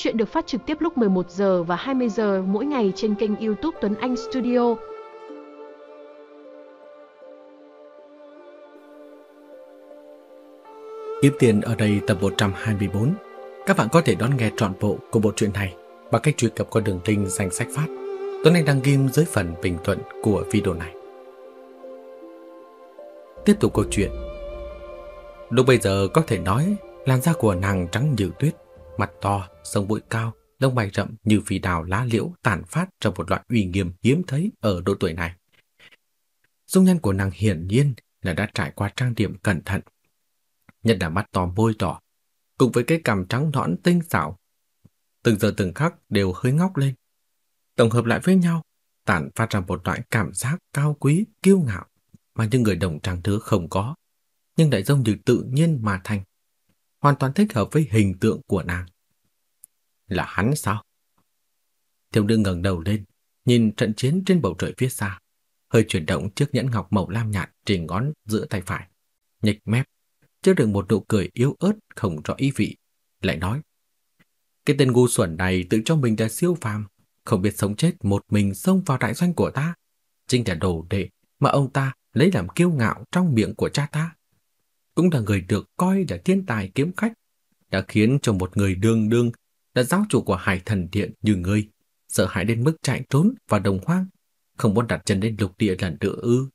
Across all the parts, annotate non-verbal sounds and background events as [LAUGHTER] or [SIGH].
Chuyện được phát trực tiếp lúc 11 giờ và 20 giờ mỗi ngày trên kênh YouTube Tuấn Anh Studio. Kiếm tiền ở đây tập 124. Các bạn có thể đón nghe trọn bộ của bộ truyện này bằng cách truy cập qua đường link danh sách phát. Tuấn Anh đăng ghim dưới phần bình luận của video này. Tiếp tục câu chuyện. Lúc bây giờ có thể nói làn da của nàng trắng như tuyết, mặt to, sống mũi cao, lông mày rậm như phi đào lá liễu tản phát trong một loại uy nghiêm hiếm thấy ở độ tuổi này. Dung nhan của nàng hiển nhiên là đã trải qua trang điểm cẩn thận. Nhất là mắt to môi đỏ, cùng với cái cằm trắng nõn tinh xảo. Từng giờ từng khắc đều hơi ngóc lên. Tổng hợp lại với nhau, tản phát ra một loại cảm giác cao quý, kiêu ngạo mà những người đồng trang thứ không có, nhưng lại giống như tự nhiên mà thành. Hoàn toàn thích hợp với hình tượng của nàng. Là hắn sao? Thiếu nữ ngẩng đầu lên, nhìn trận chiến trên bầu trời phía xa, hơi chuyển động chiếc nhẫn ngọc màu lam nhạt trên ngón giữa tay phải, nhịch mép, chứa đựng một nụ cười yếu ớt không rõ ý vị, lại nói: "Cái tên ngu xuẩn này tự cho mình là siêu phàm, không biết sống chết một mình xông vào đại doanh của ta, chính là đồ đệ mà ông ta lấy làm kiêu ngạo trong miệng của cha ta. Cũng là người được coi là thiên tài kiếm khách, đã khiến cho một người đương đương là giáo chủ của Hải Thần Điện như ngươi, sợ hãi đến mức chạy trốn vào đồng hoang, không muốn đặt chân lên lục địa lần nữa ư.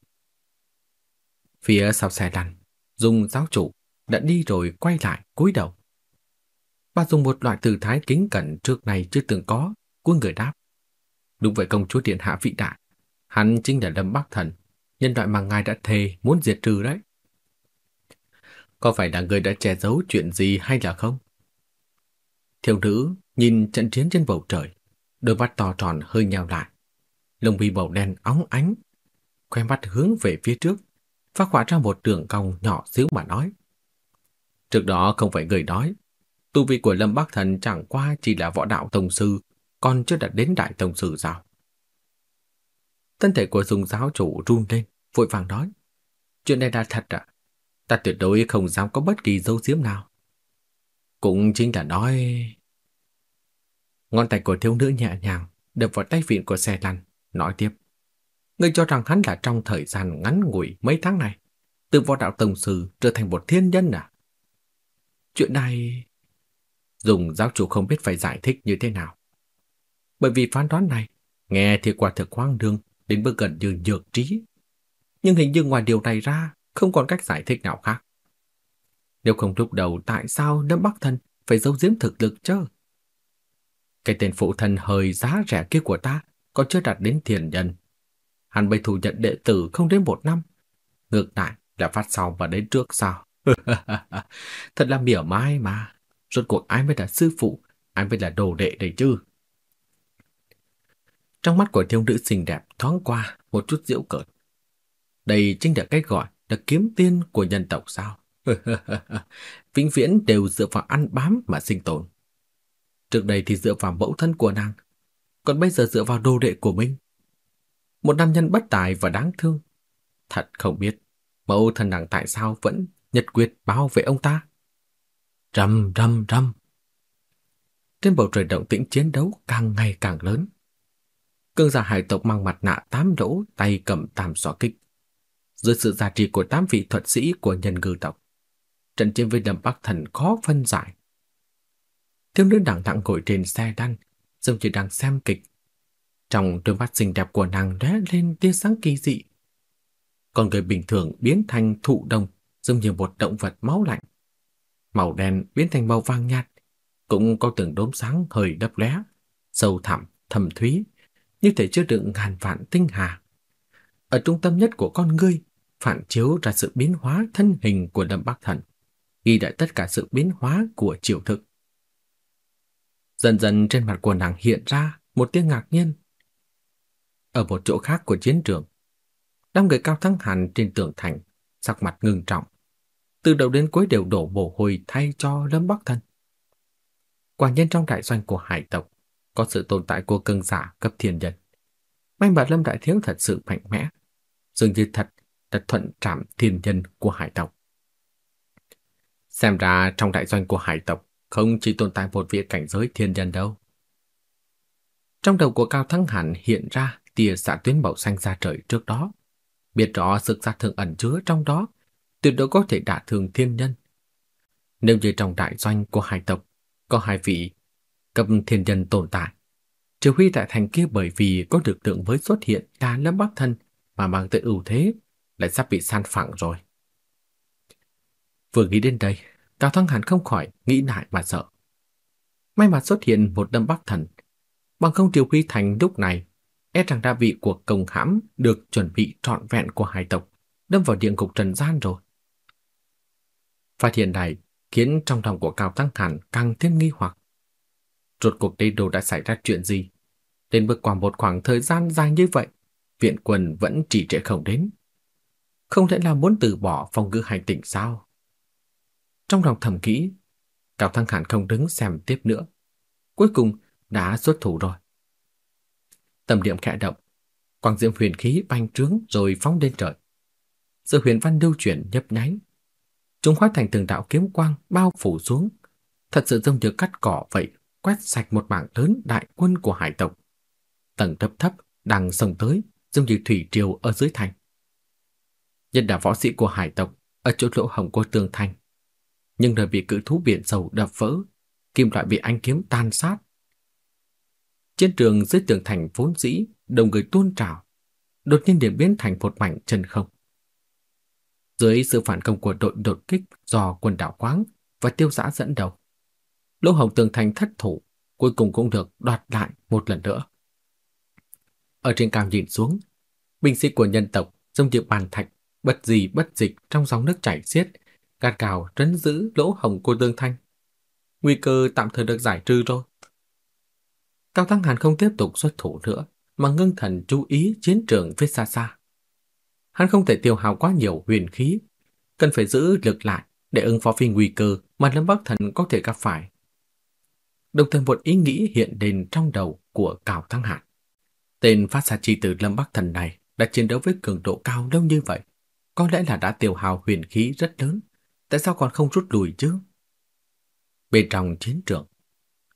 Phía sau xe lăn, dùng giáo chủ đã đi rồi quay lại cúi đầu. Bà dùng một loại từ thái kính cẩn trước này chưa từng có, của người đáp. Đúng vậy công chúa điện hạ vị đại, hắn chính là Lâm Bắc Thần, nhân loại mà ngài đã thề muốn diệt trừ đấy. Có phải là người đã che giấu chuyện gì hay là không? Thiếu nữ nhìn trận chiến trên bầu trời, đôi mắt to tròn hơi nheo lại. Lông mi màu đen óng ánh, khoe mắt hướng về phía trước, phát họa ra một đường cong nhỏ xíu mà nói. Trước đó không phải người nói, tu vi của Lâm Bắc Thần chẳng qua chỉ là võ đạo tông sư, còn chưa đạt đến đại tông sư sao? Thân thể của Dung giáo chủ run lên, vội vàng nói: "Chuyện này là thật ạ, ta tuyệt đối không dám có bất kỳ dấu diếm nào." Cũng chính là nói Ngón tay của thiếu nữ nhẹ nhàng đập vào tay vịn của xe lăn, nói tiếp. Ngươi cho rằng hắn là trong thời gian ngắn ngủi mấy tháng này, từ võ đạo tổng sư trở thành một thiên nhân à? Chuyện này... Dùng giáo chủ không biết phải giải thích như thế nào. Bởi vì phán đoán này, nghe thì quả thực hoang đường đến bước gần như nhược trí. Nhưng hình như ngoài điều này ra, không còn cách giải thích nào khác. Nếu không lúc đầu tại sao Lâm Bắc Thần phải giấu giếm thực lực chứ? Cái tên phụ thân hơi giá rẻ kia của ta còn chưa đạt đến thiền nhân. Hắn bày thủ nhận đệ tử không đến một năm. Ngược lại là phát sau và đến trước sao? [LAUGHS] Thật là mỉa mai mà. Rốt cuộc ai mới là sư phụ, ai mới là đồ đệ đấy chứ? Trong mắt của thiếu nữ xinh đẹp thoáng qua một chút diễu cợt. Đây chính là cách gọi là kiếm tiên của nhân tộc sao? [LAUGHS] Vĩnh viễn đều dựa vào ăn bám mà sinh tồn. Trước đây thì dựa vào mẫu thân của nàng, còn bây giờ dựa vào đồ đệ của mình. Một nam nhân bất tài và đáng thương. Thật không biết, mẫu thân nàng tại sao vẫn nhật quyết bảo vệ ông ta. Rầm rầm rầm. Trên bầu trời động tĩnh chiến đấu càng ngày càng lớn. Cương giả hải tộc mang mặt nạ tám lỗ, tay cầm tam xóa kích. Dưới sự gia trì của tám vị thuật sĩ của nhân ngư tộc, trận chiến với Lâm Bắc Thần khó phân giải. Thiếu nữ đẳng thẳng ngồi trên xe lăn, giống như đang xem kịch. Trong đôi mắt xinh đẹp của nàng lóe lên tia sáng kỳ dị. Còn người bình thường biến thành thụ đông, giống như một động vật máu lạnh. Màu đen biến thành màu vàng nhạt, cũng có từng đốm sáng hơi đấp lóe, sâu thẳm, thầm thúy, như thể chứa đựng ngàn vạn tinh hà. Ở trung tâm nhất của con ngươi, phản chiếu ra sự biến hóa thân hình của Lâm Bắc Thần ghi lại tất cả sự biến hóa của triều thực. Dần dần trên mặt của nàng hiện ra một tiếng ngạc nhiên. Ở một chỗ khác của chiến trường, đám người cao thắng hẳn trên tường thành, sắc mặt ngưng trọng, từ đầu đến cuối đều đổ mồ hôi thay cho Lâm Bắc Thần. Quả nhân trong đại doanh của hải tộc có sự tồn tại của cường giả cấp thiên nhân. May mà Lâm Đại Thiếu thật sự mạnh mẽ, dường như thật đã thuận trảm thiên nhân của hải tộc. Xem ra trong đại doanh của hải tộc không chỉ tồn tại một vị cảnh giới thiên nhân đâu. Trong đầu của Cao Thắng hẳn hiện ra tia xạ tuyến màu xanh ra trời trước đó. Biết rõ sự sát thương ẩn chứa trong đó, tuyệt đối có thể đả thương thiên nhân. Nếu như trong đại doanh của hải tộc có hai vị cấp thiên nhân tồn tại, Triều Huy tại thành kia bởi vì có được tượng mới xuất hiện là Lâm Bắc thân mà mang tới ưu thế, lại sắp bị san phẳng rồi. Vừa nghĩ đến đây, Cao Thắng Hàn không khỏi nghĩ lại mà sợ. May mà xuất hiện một đâm Bắc Thần, bằng không Triều Huy thành lúc này e rằng đa vị của công hãm được chuẩn bị trọn vẹn của hai tộc, đâm vào địa ngục trần gian rồi. Phát hiện này khiến trong lòng của Cao thắng Hàn càng thêm nghi hoặc. Rốt cuộc đây đồ đã xảy ra chuyện gì? Đến bước qua một khoảng thời gian dài như vậy, viện quân vẫn chỉ trễ không đến. Không thể là muốn từ bỏ phòng ngự hành tỉnh sao? Trong lòng thầm kỹ, Cao Thăng Hàn không đứng xem tiếp nữa. Cuối cùng đã xuất thủ rồi. Tâm niệm khẽ động, quang diễm huyền khí bành trướng rồi phóng lên trời. Sự huyền văn lưu chuyển nhấp nháy. Chúng hóa thành từng đạo kiếm quang bao phủ xuống, thật sự giống như cắt cỏ vậy, quét sạch một mảng lớn đại quân của hải tộc. Tầng thấp thấp đang sông tới, giống như thủy triều ở dưới thành. Nhân là võ sĩ của hải tộc ở chỗ lỗ hồng của tường thành, nhưng nơi bị cự thú biển sầu đập vỡ, kim loại bị anh kiếm tan sát, Chiến trường dưới tường thành vốn dĩ đồng người tuôn trào, đột nhiên điểm biến thành một mảnh chân không. Dưới sự phản công của đội đột kích do quân đảo Quáng và Tiêu Giã dẫn đầu, Lỗ Hồng tường thành thất thủ, cuối cùng cũng được đoạt lại một lần nữa. Ở trên cao nhìn xuống, binh sĩ của nhân tộc giống như bàn thạch, bất gì bất dịch trong dòng nước chảy xiết, gạt cào trấn giữ lỗ hồng của Dương Thanh. Nguy cơ tạm thời được giải trừ rồi. Cao Thắng Hàn không tiếp tục xuất thủ nữa, mà ngưng thần chú ý chiến trường phía xa xa. Hắn không thể tiêu hao quá nhiều huyền khí, cần phải giữ lực lại để ứng phó phi nguy cơ mà Lâm Bắc Thần có thể gặp phải. Đồng thời một ý nghĩ hiện đến trong đầu của Cao Thắng Hàn. Tên phát xa chi từ Lâm Bắc Thần này đã chiến đấu với cường độ cao lâu như vậy, có lẽ là đã tiêu hao huyền khí rất lớn, tại sao còn không rút lui chứ? Bên trong chiến trường,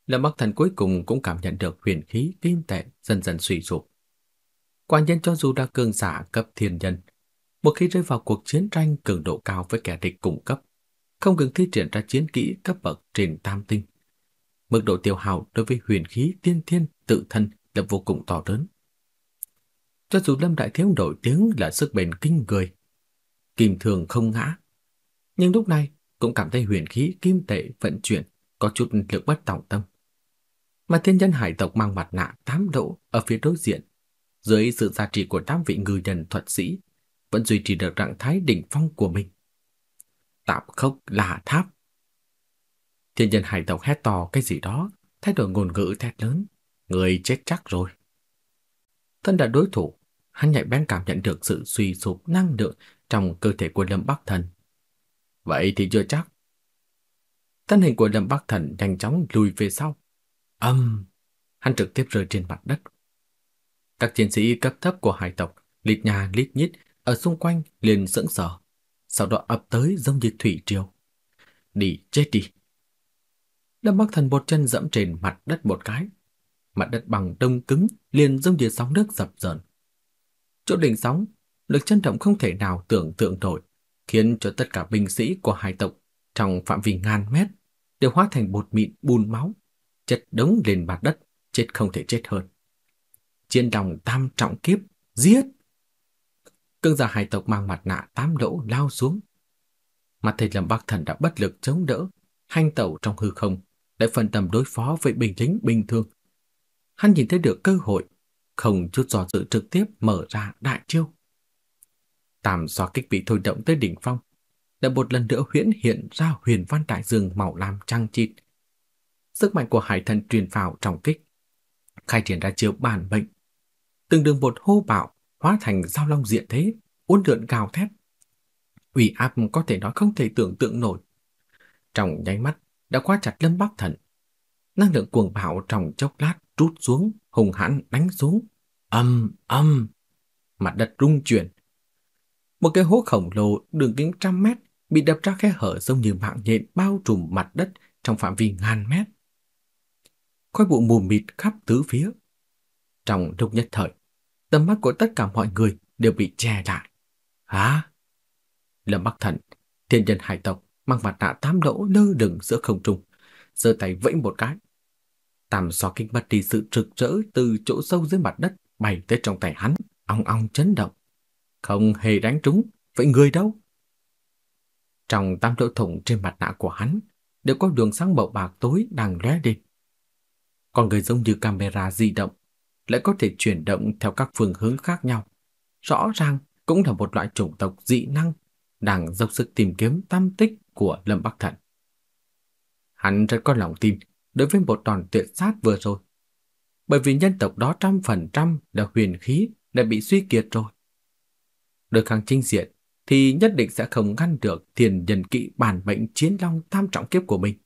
Lâm Bắc Thần cuối cùng cũng cảm nhận được huyền khí kim tệ dần dần suy sụp. Quả nhân cho dù đã cường giả cấp thiên nhân, một khi rơi vào cuộc chiến tranh cường độ cao với kẻ địch cùng cấp, không ngừng thi triển ra chiến kỹ cấp bậc trên tam tinh. Mức độ tiêu hao đối với huyền khí tiên thiên tự thân là vô cùng to lớn. Cho dù Lâm Đại Thiếu nổi tiếng là sức bền kinh người, kìm thường không ngã, nhưng lúc này cũng cảm thấy huyền khí kim tệ vận chuyển có chút lực bất tòng tâm mà thiên nhân hải tộc mang mặt nạ tám độ ở phía đối diện, dưới sự gia trì của tám vị ngư nhân thuật sĩ, vẫn duy trì được trạng thái đỉnh phong của mình. Tạm khốc là tháp. Thiên nhân hải tộc hét to cái gì đó, thay đổi ngôn ngữ thét lớn, người chết chắc rồi. Thân đã đối thủ, hắn nhạy bén cảm nhận được sự suy sụp năng lượng trong cơ thể của Lâm Bắc Thần. Vậy thì chưa chắc. Thân hình của Lâm Bắc Thần nhanh chóng lùi về sau, Âm! hắn trực tiếp rơi trên mặt đất. Các chiến sĩ cấp thấp của hải tộc, lít nhà lít nhít ở xung quanh liền sững sờ, sau đó ập tới giống như thủy triều. Đi, chết đi! Lâm Bắc Thần một chân dẫm trên mặt đất một cái. Mặt đất bằng đông cứng liền giống như sóng nước dập dờn. Chỗ đỉnh sóng, lực chân động không thể nào tưởng tượng nổi, khiến cho tất cả binh sĩ của hải tộc trong phạm vi ngàn mét đều hóa thành bột mịn bùn máu chất đống lên mặt đất, chết không thể chết hơn. Chiến đồng tam trọng kiếp, giết! Cương giả hải tộc mang mặt nạ tám lỗ lao xuống. Mặt thầy lầm bác Thần đã bất lực chống đỡ, hành tẩu trong hư không, để phân tâm đối phó với binh lính bình thường. Hắn nhìn thấy được cơ hội, không chút do dự trực tiếp mở ra đại chiêu. Tam do kích bị thôi động tới đỉnh phong, đã một lần nữa huyễn hiện ra huyền văn đại dương màu lam trăng chịt, sức mạnh của hải thần truyền vào trong kích, khai triển ra chiếu bản mệnh, từng đường bột hô bạo hóa thành giao long diện thế, uốn lượn cao thét. Uy áp có thể nói không thể tưởng tượng nổi. Trong nháy mắt đã quá chặt Lâm Bắc Thần. Năng lượng cuồng bạo trong chốc lát rút xuống, hùng hãn đánh xuống. Âm âm, mặt đất rung chuyển. Một cái hố khổng lồ đường kính trăm mét bị đập ra khe hở giống như mạng nhện bao trùm mặt đất trong phạm vi ngàn mét. Khói bụi mù mịt khắp tứ phía. Trong lúc nhất thời, tầm mắt của tất cả mọi người đều bị che lại. Hả? Lâm Bắc Thần, thiên nhân hải tộc, mang mặt nạ tám lỗ lơ lửng giữa không trung, giơ tay vẫy một cái. Tam so kinh mất đi sự rực rỡ từ chỗ sâu dưới mặt đất bay tới trong tay hắn, ong ong chấn động. Không hề đánh trúng, vậy người đâu? Trong tam lỗ thủng trên mặt nạ của hắn đều có đường sáng màu bạc tối đang lóe đi. Con người giống như camera di động, lại có thể chuyển động theo các phương hướng khác nhau. Rõ ràng cũng là một loại chủng tộc dị năng đang dốc sức tìm kiếm tam tích của Lâm Bắc Thần. Hắn rất có lòng tin đối với một đòn tuyệt sát vừa rồi. Bởi vì nhân tộc đó trăm phần trăm là huyền khí đã bị suy kiệt rồi. Được kháng chính diện thì nhất định sẽ không ngăn được thiền nhân kỵ bản mệnh chiến long tam trọng kiếp của mình.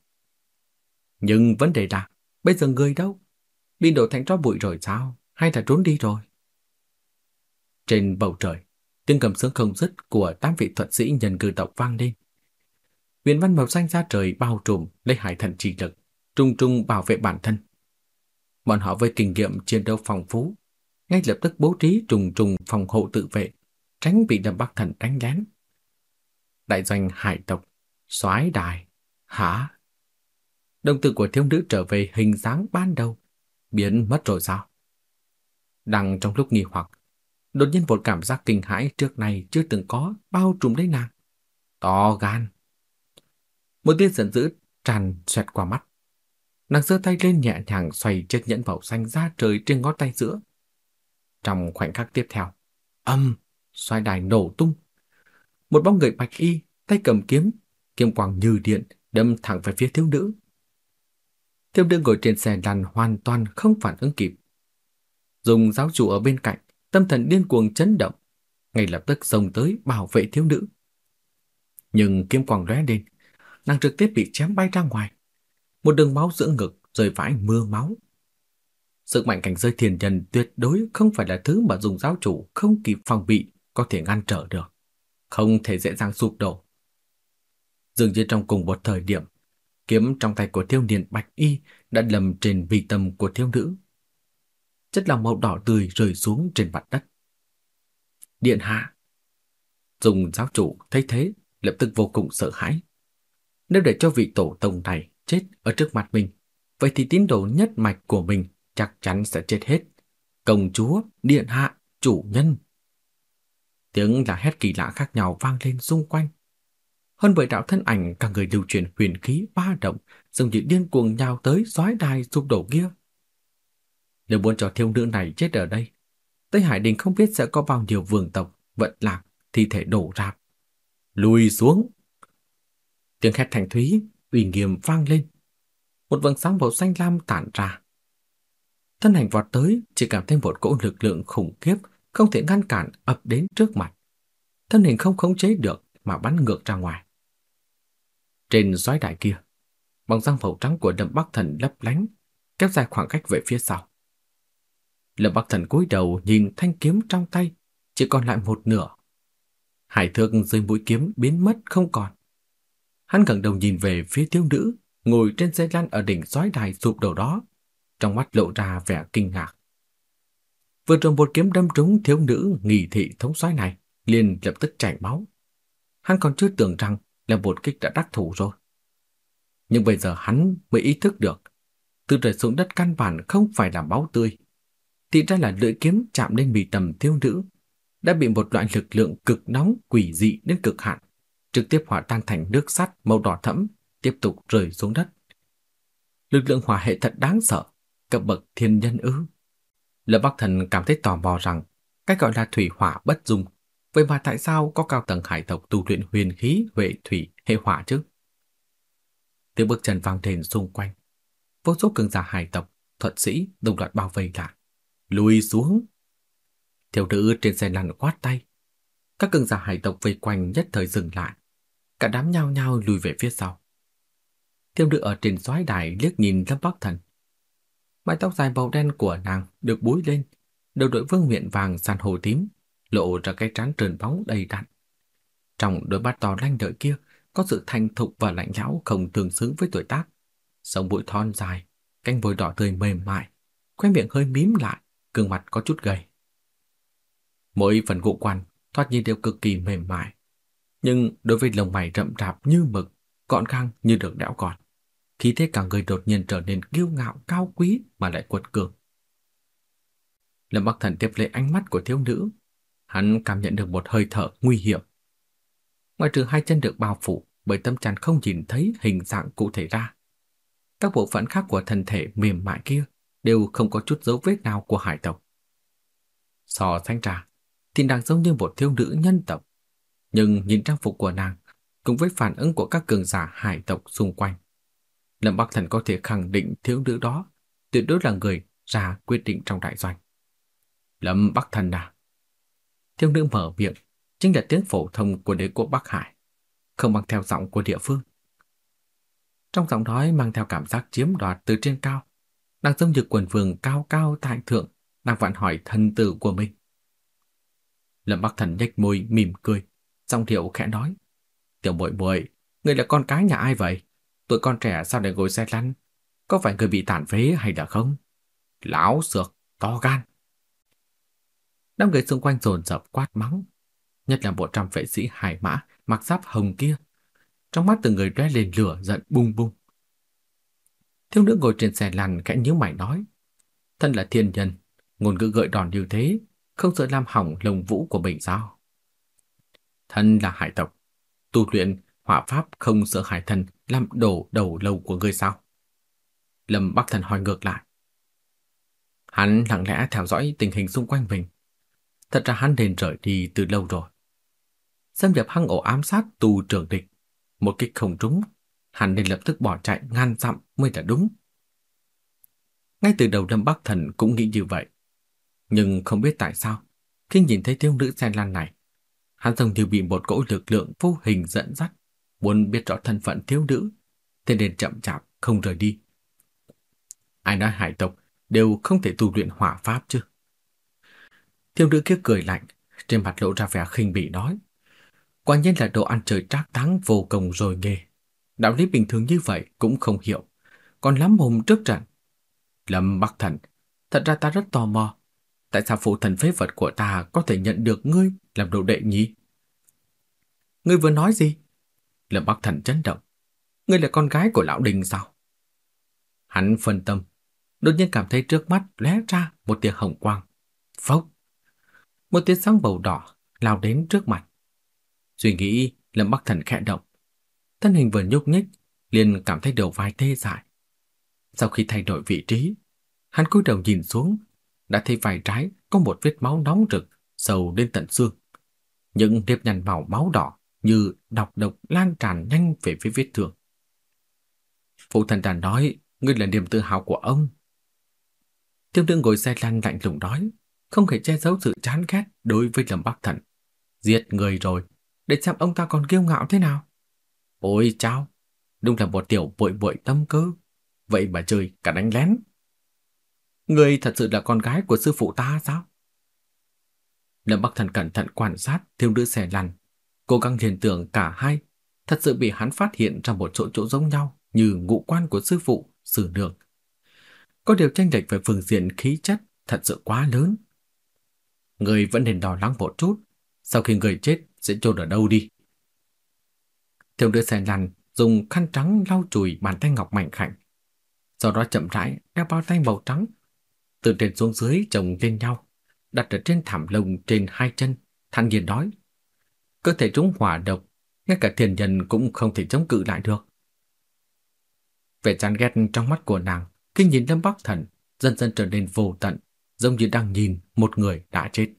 Nhưng vấn đề là, bây giờ người đâu? Bị đổ thành tro bụi rồi sao? Hay là trốn đi rồi? Trên bầu trời, tiếng cầm sướng không dứt của tám vị thuật sĩ nhân cư tộc vang lên. Huyền văn màu xanh ra trời bao trùm lấy hải thần trì lực, trung trung bảo vệ bản thân. Bọn họ với kinh nghiệm chiến đấu phong phú, ngay lập tức bố trí trùng trùng phòng hộ tự vệ, tránh bị Lâm Bắc Thần đánh lén. Đại doanh hải tộc, soái đài, hả? Đồng tử của thiếu nữ trở về hình dáng ban đầu, biến mất rồi sao? Đang trong lúc nghi hoặc, đột nhiên một cảm giác kinh hãi trước này chưa từng có bao trùm lấy nàng. To gan. Một tia giận dữ tràn xoẹt qua mắt. Nàng giơ tay lên nhẹ nhàng xoay chiếc nhẫn màu xanh ra trời trên ngón tay giữa. Trong khoảnh khắc tiếp theo, âm, xoay đài nổ tung. Một bóng người bạch y, tay cầm kiếm, kiếm quang như điện đâm thẳng về phía thiếu nữ. Thiếu nữ ngồi trên xe lăn hoàn toàn không phản ứng kịp. Dùng giáo chủ ở bên cạnh, tâm thần điên cuồng chấn động, ngay lập tức xông tới bảo vệ thiếu nữ. Nhưng kiếm quang lóe lên, nàng trực tiếp bị chém bay ra ngoài. Một đường máu giữa ngực rơi vãi mưa máu. Sức mạnh cảnh giới thiền nhân tuyệt đối không phải là thứ mà dùng giáo chủ không kịp phòng bị có thể ngăn trở được, không thể dễ dàng sụp đổ. Dường như trong cùng một thời điểm, kiếm trong tay của thiếu niên bạch y đã lầm trên vị tâm của thiếu nữ. Chất lỏng màu đỏ tươi rơi xuống trên mặt đất. Điện hạ. Dùng giáo chủ thấy thế, lập tức vô cùng sợ hãi. Nếu để cho vị tổ tông này chết ở trước mặt mình, vậy thì tín đồ nhất mạch của mình chắc chắn sẽ chết hết. Công chúa, điện hạ, chủ nhân. Tiếng là hét kỳ lạ khác nhau vang lên xung quanh. Hơn bởi đạo thân ảnh cả người điều truyền huyền khí ba động, dường như điên cuồng nhào tới xoái đài sụp đổ kia. Nếu muốn cho thiếu nữ này chết ở đây, Tây Hải Đình không biết sẽ có bao nhiêu vương tộc vận lạc thi thể đổ rạp. Lùi xuống. Tiếng hét thành thúy uy nghiêm vang lên. Một vầng sáng màu xanh lam tản ra. Thân hành vọt tới, chỉ cảm thấy một cỗ lực lượng khủng khiếp không thể ngăn cản ập đến trước mặt. Thân hình không khống chế được mà bắn ngược ra ngoài. Trên xoáy đài kia, bóng răng màu trắng của Lâm Bắc Thần lấp lánh, kéo dài khoảng cách về phía sau. Lâm Bắc Thần cúi đầu nhìn thanh kiếm trong tay, chỉ còn lại một nửa. Hải thượng dưới mũi kiếm biến mất không còn. Hắn ngẩng đầu nhìn về phía thiếu nữ ngồi trên dây lăn ở đỉnh sói đài sụp đổ đó, trong mắt lộ ra vẻ kinh ngạc. Vừa rồi một kiếm đâm trúng thiếu nữ nghỉ thị thống soái này, liền lập tức chảy máu. Hắn còn chưa tưởng rằng là một kích đã đắc thủ rồi. Nhưng bây giờ hắn mới ý thức được, từ trời xuống đất căn bản không phải là máu tươi, thì ra là lưỡi kiếm chạm lên mì tầm thiếu nữ, đã bị một loại lực lượng cực nóng quỷ dị đến cực hạn trực tiếp hòa tan thành nước sắt màu đỏ thẫm, tiếp tục rơi xuống đất. Lực lượng hỏa hệ thật đáng sợ, cấp bậc thiên nhân ư. Lâm Bắc Thần cảm thấy tò mò rằng cái gọi là thủy hỏa bất dung, vậy mà tại sao có cao tầng hải tộc tu luyện huyền khí huệ thủy hệ hỏa chứ? Tiếng bước chân vang lên xung quanh. Vô số cường giả hải tộc, thuật sĩ đồng loạt bao vây lại. Lùi xuống. Thiếu nữ trên xe lăn quát tay. Các cường giả hải tộc vây quanh nhất thời dừng lại, cả đám nhao nhao lùi về phía sau. Thiếu nữ ở trên xoái đài liếc nhìn Lâm Bắc Thần. Mái tóc dài màu đen của nàng được búi lên, đầu đội vương miện vàng sàn hồ tím, lộ ra cái trán trơn bóng đầy đặn. Trong đôi mắt to lanh đợi kia có sự thanh thục và lạnh lẽo không tương xứng với tuổi tác, sống mũi thon dài, cánh môi đỏ tươi mềm mại, khóe miệng hơi mím lại, gương mặt có chút gầy. Mỗi phần ngũ quan thoạt nhìn đều cực kỳ mềm mại, nhưng đối với lông mày rậm rạp như mực, gọn gàng như được đẽo gọt, khí thế cả người đột nhiên trở nên kiêu ngạo cao quý mà lại quật cường. Lâm Bắc Thần tiếp lấy ánh mắt của thiếu nữ, hắn cảm nhận được một hơi thở nguy hiểm. Ngoài trừ hai chân được bao phủ bởi tâm chắn không nhìn thấy hình dạng cụ thể ra, các bộ phận khác của thân thể mềm mại kia đều không có chút dấu vết nào của hải tộc. So sánh ra, thì nàng giống như một thiếu nữ nhân tộc, nhưng nhìn trang phục của nàng cùng với phản ứng của các cường giả hải tộc xung quanh, Lâm Bắc Thần có thể khẳng định thiếu nữ đó tuyệt đối là người ra quyết định trong đại doanh. Lâm Bắc Thần à? Thiếu nữ mở miệng, chính là tiếng phổ thông của đế quốc Bắc Hải, không bằng theo giọng của địa phương. Trong giọng nói mang theo cảm giác chiếm đoạt từ trên cao, đang giống như quần vương cao cao tại thượng, đang vặn hỏi thân tử của mình. Lâm Bắc Thần nhếch môi mỉm cười, giọng thiệu khẽ nói: "Tiểu muội muội, người là con cái nhà ai vậy? Tuổi con trẻ sao lại ngồi xe lăn? Có phải người bị tàn phế hay là không?" Lão sược to gan. Đám người xung quanh dồn dập quát mắng, nhất là bộ trăm vệ sĩ hải mã mặc giáp hồng kia. Trong mắt từng người lóe lên lửa giận bung bung. Thiếu nữ ngồi trên xe lăn khẽ nhíu mày nói, thân là thiên nhân, ngôn ngữ gợi đòn như thế, không sợ làm hỏng lồng vũ của mình sao? Thân là hải tộc, tu luyện hỏa pháp không sợ hải thần làm đổ đầu lâu của ngươi sao? Lâm Bắc Thần hỏi ngược lại. Hắn lặng lẽ theo dõi tình hình xung quanh mình. Thật ra hắn nên rời đi từ lâu rồi. Xâm nhập hang ổ ám sát tù trưởng địch. Một kích không trúng, hắn nên lập tức bỏ chạy ngàn dặm mới là đúng. Ngay từ đầu Lâm Bắc Thần cũng nghĩ như vậy. Nhưng không biết tại sao, khi nhìn thấy thiếu nữ xe lan này, hắn dường như bị một cỗ lực lượng vô hình dẫn dắt, muốn biết rõ thân phận thiếu nữ, thế nên chậm chạp không rời đi. Ai nói hải tộc đều không thể tu luyện hỏa pháp chứ? Thiếu nữ kia cười lạnh, trên mặt lộ ra vẻ khinh bỉ nói. Quả nhiên là đồ ăn trời trác táng vô cùng rồi nghề. Đạo lý bình thường như vậy cũng không hiểu, còn lắm mồm trước trận. Lâm Bắc Thần, thật ra ta rất tò mò, tại sao phụ thần phế vật của ta có thể nhận được ngươi làm đồ đệ nhỉ? Ngươi vừa nói gì? Lâm Bắc Thần chấn động. Ngươi là con gái của lão đình sao? Hắn phân tâm, đột nhiên cảm thấy trước mắt lóe ra một tia hồng quang. Phốc! Một tia sáng bầu đỏ lao đến trước mặt. Suy nghĩ Lâm Bắc Thần khẽ động. Thân hình vừa nhúc nhích, liền cảm thấy đầu vai tê dại. Sau khi thay đổi vị trí, hắn cúi đầu nhìn xuống, đã thấy vai trái có một vết máu nóng rực sâu đến tận xương. Những nếp nhăn màu máu đỏ như độc độc lan tràn nhanh về phía vết thương. Phụ thần đàn nói, ngươi là niềm tự hào của ông. Tiêu đương ngồi xe lăn lạnh lùng nói, không thể che giấu sự chán ghét đối với Lâm Bắc Thần. Giết người rồi, để xem ông ta còn kiêu ngạo thế nào. Ôi chao, đúng là một tiểu bội bội tâm cơ, vậy mà chơi cả đánh lén. Người thật sự là con gái của sư phụ ta sao? Lâm Bắc Thần cẩn thận quan sát thiếu nữ xe lăn, cố gắng liên tưởng cả hai, thật sự bị hắn phát hiện ra một chỗ chỗ giống nhau như ngũ quan của sư phụ, sử nương. Có điều tranh lệch về phương diện khí chất thật sự quá lớn. Người vẫn nên đo lắng một chút, sau khi người chết sẽ chôn ở đâu đi. Thiếu nữ xe lăn dùng khăn trắng lau chùi bàn tay ngọc mảnh khảnh, sau đó chậm rãi đeo bao tay màu trắng từ trên xuống dưới chồng lên nhau, đặt ở trên thảm lông trên hai chân, thản nhiên nói: "Cơ thể chúng hỏa độc, ngay cả thiên nhân cũng không thể chống cự lại được." Vẻ chán ghét trong mắt của nàng khi nhìn Lâm Bắc Thần dần dần trở nên vô tận, giống như đang nhìn một người đã chết.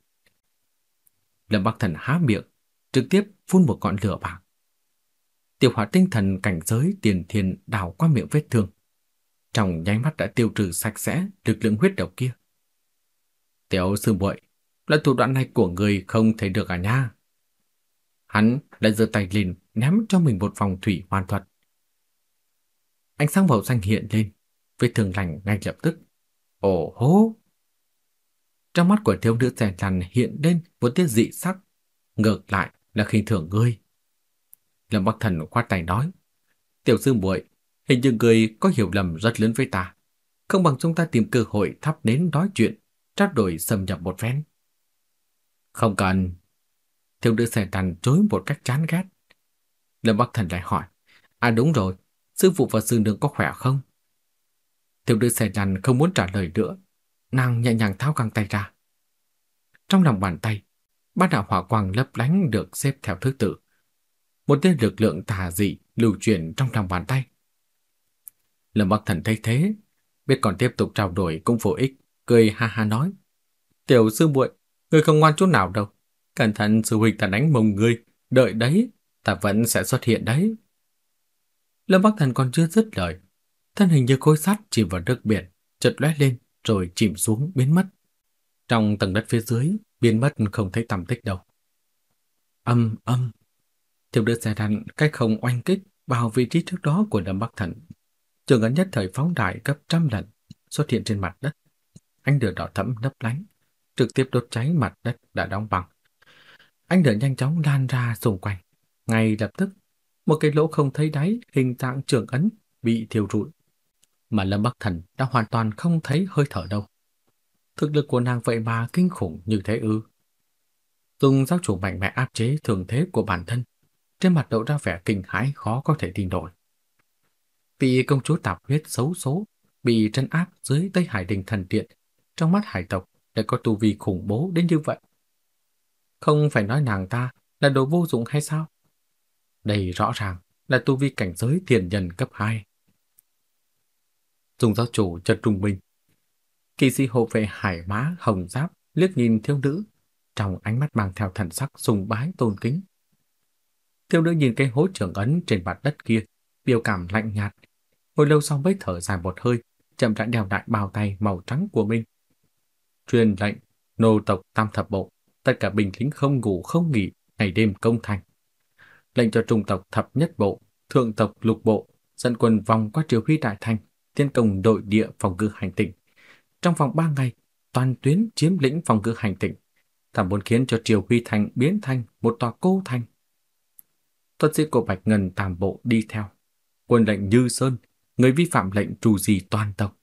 Lâm Bắc Thần há miệng, trực tiếp phun một ngọn lửa bạc. Tiểu hỏa tinh thần cảnh giới tiền thiên đào qua miệng vết thương. Trong nháy mắt đã tiêu trừ sạch sẽ lực lượng huyết độc kia. Tiểu sư muội, loại thủ đoạn này của người không thể được à nha. Hắn lại giơ tay lên ném cho mình một vòng thủy hoàn thuật. Ánh sáng màu xanh hiện lên, vết thương lành ngay lập tức. Ồ hô! Trong mắt của thiếu nữ trẻ lằn hiện lên một tia dị sắc, ngược lại là khinh thường ngươi. Lâm Bắc Thần khoát tay nói, tiểu sư muội, Hình như người có hiểu lầm rất lớn với ta. Không bằng chúng ta tìm cơ hội thắp đến nói chuyện, trao đổi xâm nhập một phen. Không cần. Thiếu nữ xe tàn chối một cách chán ghét. Lâm Bắc Thần lại hỏi. À đúng rồi, sư phụ và sư nương có khỏe không? Thiếu nữ xe tàn không muốn trả lời nữa. Nàng nhẹ nhàng tháo găng tay ra. Trong lòng bàn tay, bát đạo hỏa quang lấp lánh được xếp theo thứ tự. Một tên lực lượng tà dị lưu chuyển trong lòng bàn tay. Lâm Bắc Thần thấy thế, biết còn tiếp tục trao đổi cũng vô ích, cười ha ha nói: "Tiểu sư muội, người không ngoan chút nào đâu. Cẩn thận sư huynh ta đánh mông ngươi, đợi đấy, ta vẫn sẽ xuất hiện đấy." Lâm Bắc Thần còn chưa dứt lời, thân hình như khối sắt chìm vào nước biển, chợt lóe lên rồi chìm xuống biến mất. Trong tầng đất phía dưới, biến mất không thấy tăm tích đâu. Âm âm. Thiêu đứa xe đàn cách không oanh kích vào vị trí trước đó của Lâm Bắc Thần. Trường ấn nhất thời phóng đại gấp trăm lần xuất hiện trên mặt đất. Ánh lửa đỏ thẫm lấp lánh, trực tiếp đốt cháy mặt đất đã đóng băng. Ánh lửa nhanh chóng lan ra xung quanh. Ngay lập tức, một cái lỗ không thấy đáy hình dạng trường ấn bị thiêu rụi. Mà Lâm Bắc Thần đã hoàn toàn không thấy hơi thở đâu. Thực lực của nàng vậy mà kinh khủng như thế ư? Dùng giáo chủ mạnh mẽ áp chế thường thế của bản thân, trên mặt lộ ra vẻ kinh hãi khó có thể tin nổi. Vị công chúa tạp huyết xấu số bị trấn áp dưới Tây Hải Đình thần điện, trong mắt hải tộc lại có tu vi khủng bố đến như vậy. Không phải nói nàng ta là đồ vô dụng hay sao? Đây rõ ràng là tu vi cảnh giới thiền nhân cấp 2. Dùng giáo chủ chợt trung minh. Kỳ sĩ hộ vệ hải má hồng giáp liếc nhìn thiếu nữ, trong ánh mắt mang theo thần sắc sùng bái tôn kính. Thiếu nữ nhìn cái hố trưởng ấn trên mặt đất kia, biểu cảm lạnh nhạt. Hồi lâu sau mới thở dài một hơi, chậm rãi đeo đại bao tay màu trắng của mình. Truyền lệnh, nô tộc tam thập bộ, tất cả binh lính không ngủ không nghỉ, ngày đêm công thành. Lệnh cho trung tộc thập nhất bộ, thượng tộc lục bộ, dẫn quân vòng qua triều huy đại thành, tiến công đội địa phòng ngự hành tỉnh. Trong vòng 3 ngày, toàn tuyến chiếm lĩnh phòng ngự hành tỉnh, thảm muốn khiến cho triều huy thành biến thành một tòa cô thành. Tuân sĩ của Bạch Ngân tạm bộ đi theo. Quân lệnh Như Sơn, người vi phạm lệnh trù gì toàn tộc.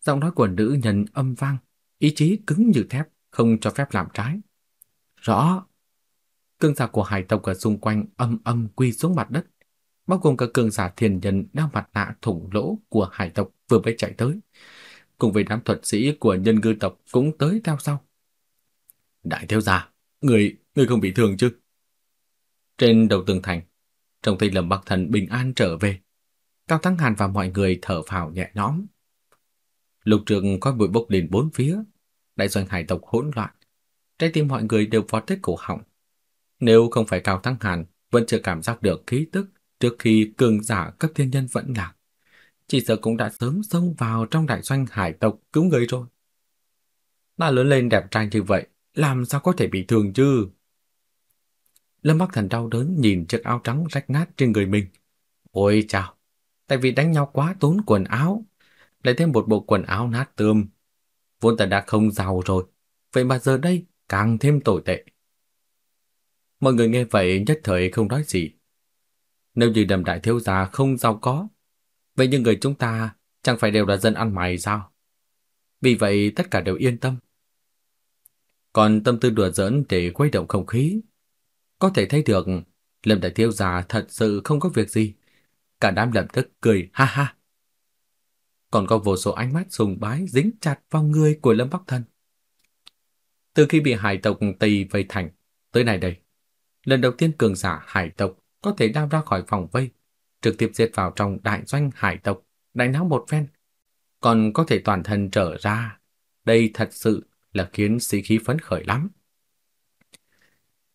Giọng nói của nữ nhân âm vang, ý chí cứng như thép, không cho phép làm trái. Rõ. Cương giả của hải tộc ở xung quanh âm âm quy xuống mặt đất, bao gồm cả cường giả thiền nhân đeo mặt nạ thủng lỗ của hải tộc vừa mới chạy tới, cùng với đám thuật sĩ của nhân ngư tộc cũng tới theo sau. Đại thiếu gia, người, người không bị thương chứ? Trên đầu tường thành, trông thấy Lâm Bắc Thần bình an trở về, Cao Thắng Hàn và mọi người thở phào nhẹ nhõm. Lục trường có bụi bốc lên bốn phía, đại doanh hải tộc hỗn loạn, trái tim mọi người đều vọt tới cổ họng. Nếu không phải Cao Thăng Hàn vẫn chưa cảm giác được khí tức trước khi cường giả cấp thiên nhân vẫn lạc, chỉ sợ cũng đã sớm xông vào trong đại doanh hải tộc cứu người rồi. Đã lớn lên đẹp trai như vậy, làm sao có thể bị thương chứ? Lâm Bắc Thần đau đớn nhìn chiếc áo trắng rách nát trên người mình. Ôi chào, tại vì đánh nhau quá tốn quần áo, lại thêm một bộ quần áo nát tươm. Vốn ta đã không giàu rồi, vậy mà giờ đây càng thêm tồi tệ. Mọi người nghe vậy nhất thời không nói gì. Nếu như đầm đại thiếu gia không giàu có, vậy nhưng người chúng ta chẳng phải đều là dân ăn mày sao? Vì vậy tất cả đều yên tâm. Còn tâm tư đùa giỡn để quay động không khí. Có thể thấy được Lâm Đại Thiếu Gia thật sự không có việc gì. Cả đám lập tức cười ha ha. Còn có vô số ánh mắt sùng bái dính chặt vào người của Lâm Bắc Thần. Từ khi bị hải tộc Tây vây thành, tới nay đây, lần đầu tiên cường giả hải tộc có thể đao ra khỏi phòng vây, trực tiếp giết vào trong đại doanh hải tộc, đánh náo một phen, còn có thể toàn thân trở ra. Đây thật sự là khiến sĩ khí phấn khởi lắm.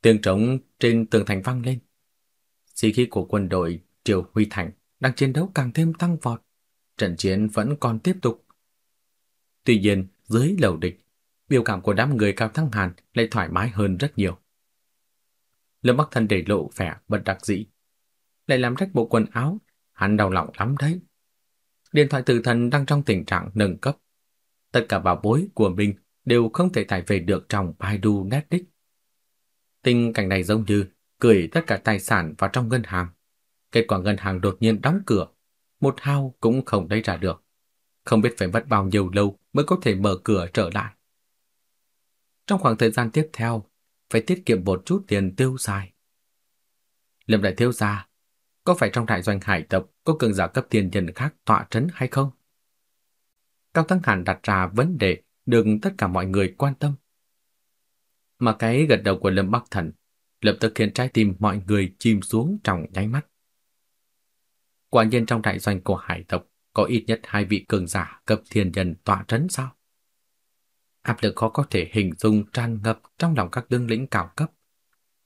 Tiếng trống trên tường thành vang lên. Sĩ khí của quân đội Triều Huy Thành đang chiến đấu càng thêm tăng vọt. Trận chiến vẫn còn tiếp tục. Tuy nhiên, dưới lầu địch, biểu cảm của đám người cao thăng hàn lại thoải mái hơn rất nhiều. Lâm Bắc Thần để lộ vẻ bật đặc dị, Lại làm rách bộ quần áo, hắn đau lòng lắm đấy. Điện thoại tử thần đang trong tình trạng nâng cấp. Tất cả bảo bối của mình đều không thể tải về được trong Baidu Netflix. Tình cảnh này giống như gửi tất cả tài sản vào trong ngân hàng. Kết quả ngân hàng đột nhiên đóng cửa, một hao cũng không lấy ra được. Không biết phải mất bao nhiêu lâu mới có thể mở cửa trở lại. Trong khoảng thời gian tiếp theo, phải tiết kiệm một chút tiền tiêu xài. Lâm đại thiếu gia, có phải trong đại doanh hải tộc có cường giả cấp tiền nhân khác tọa trấn hay không? Cao Tăng Hàn đặt ra vấn đề được tất cả mọi người quan tâm. Mà cái gật đầu của Lâm Bắc Thần lập tức khiến trái tim mọi người chìm xuống trong nháy mắt. Quả nhiên trong đại doanh của hải tộc có ít nhất hai vị cường giả cấp thiên nhân tọa trấn sao? Áp lực khó có thể hình dung tràn ngập trong lòng các tướng lĩnh cao cấp.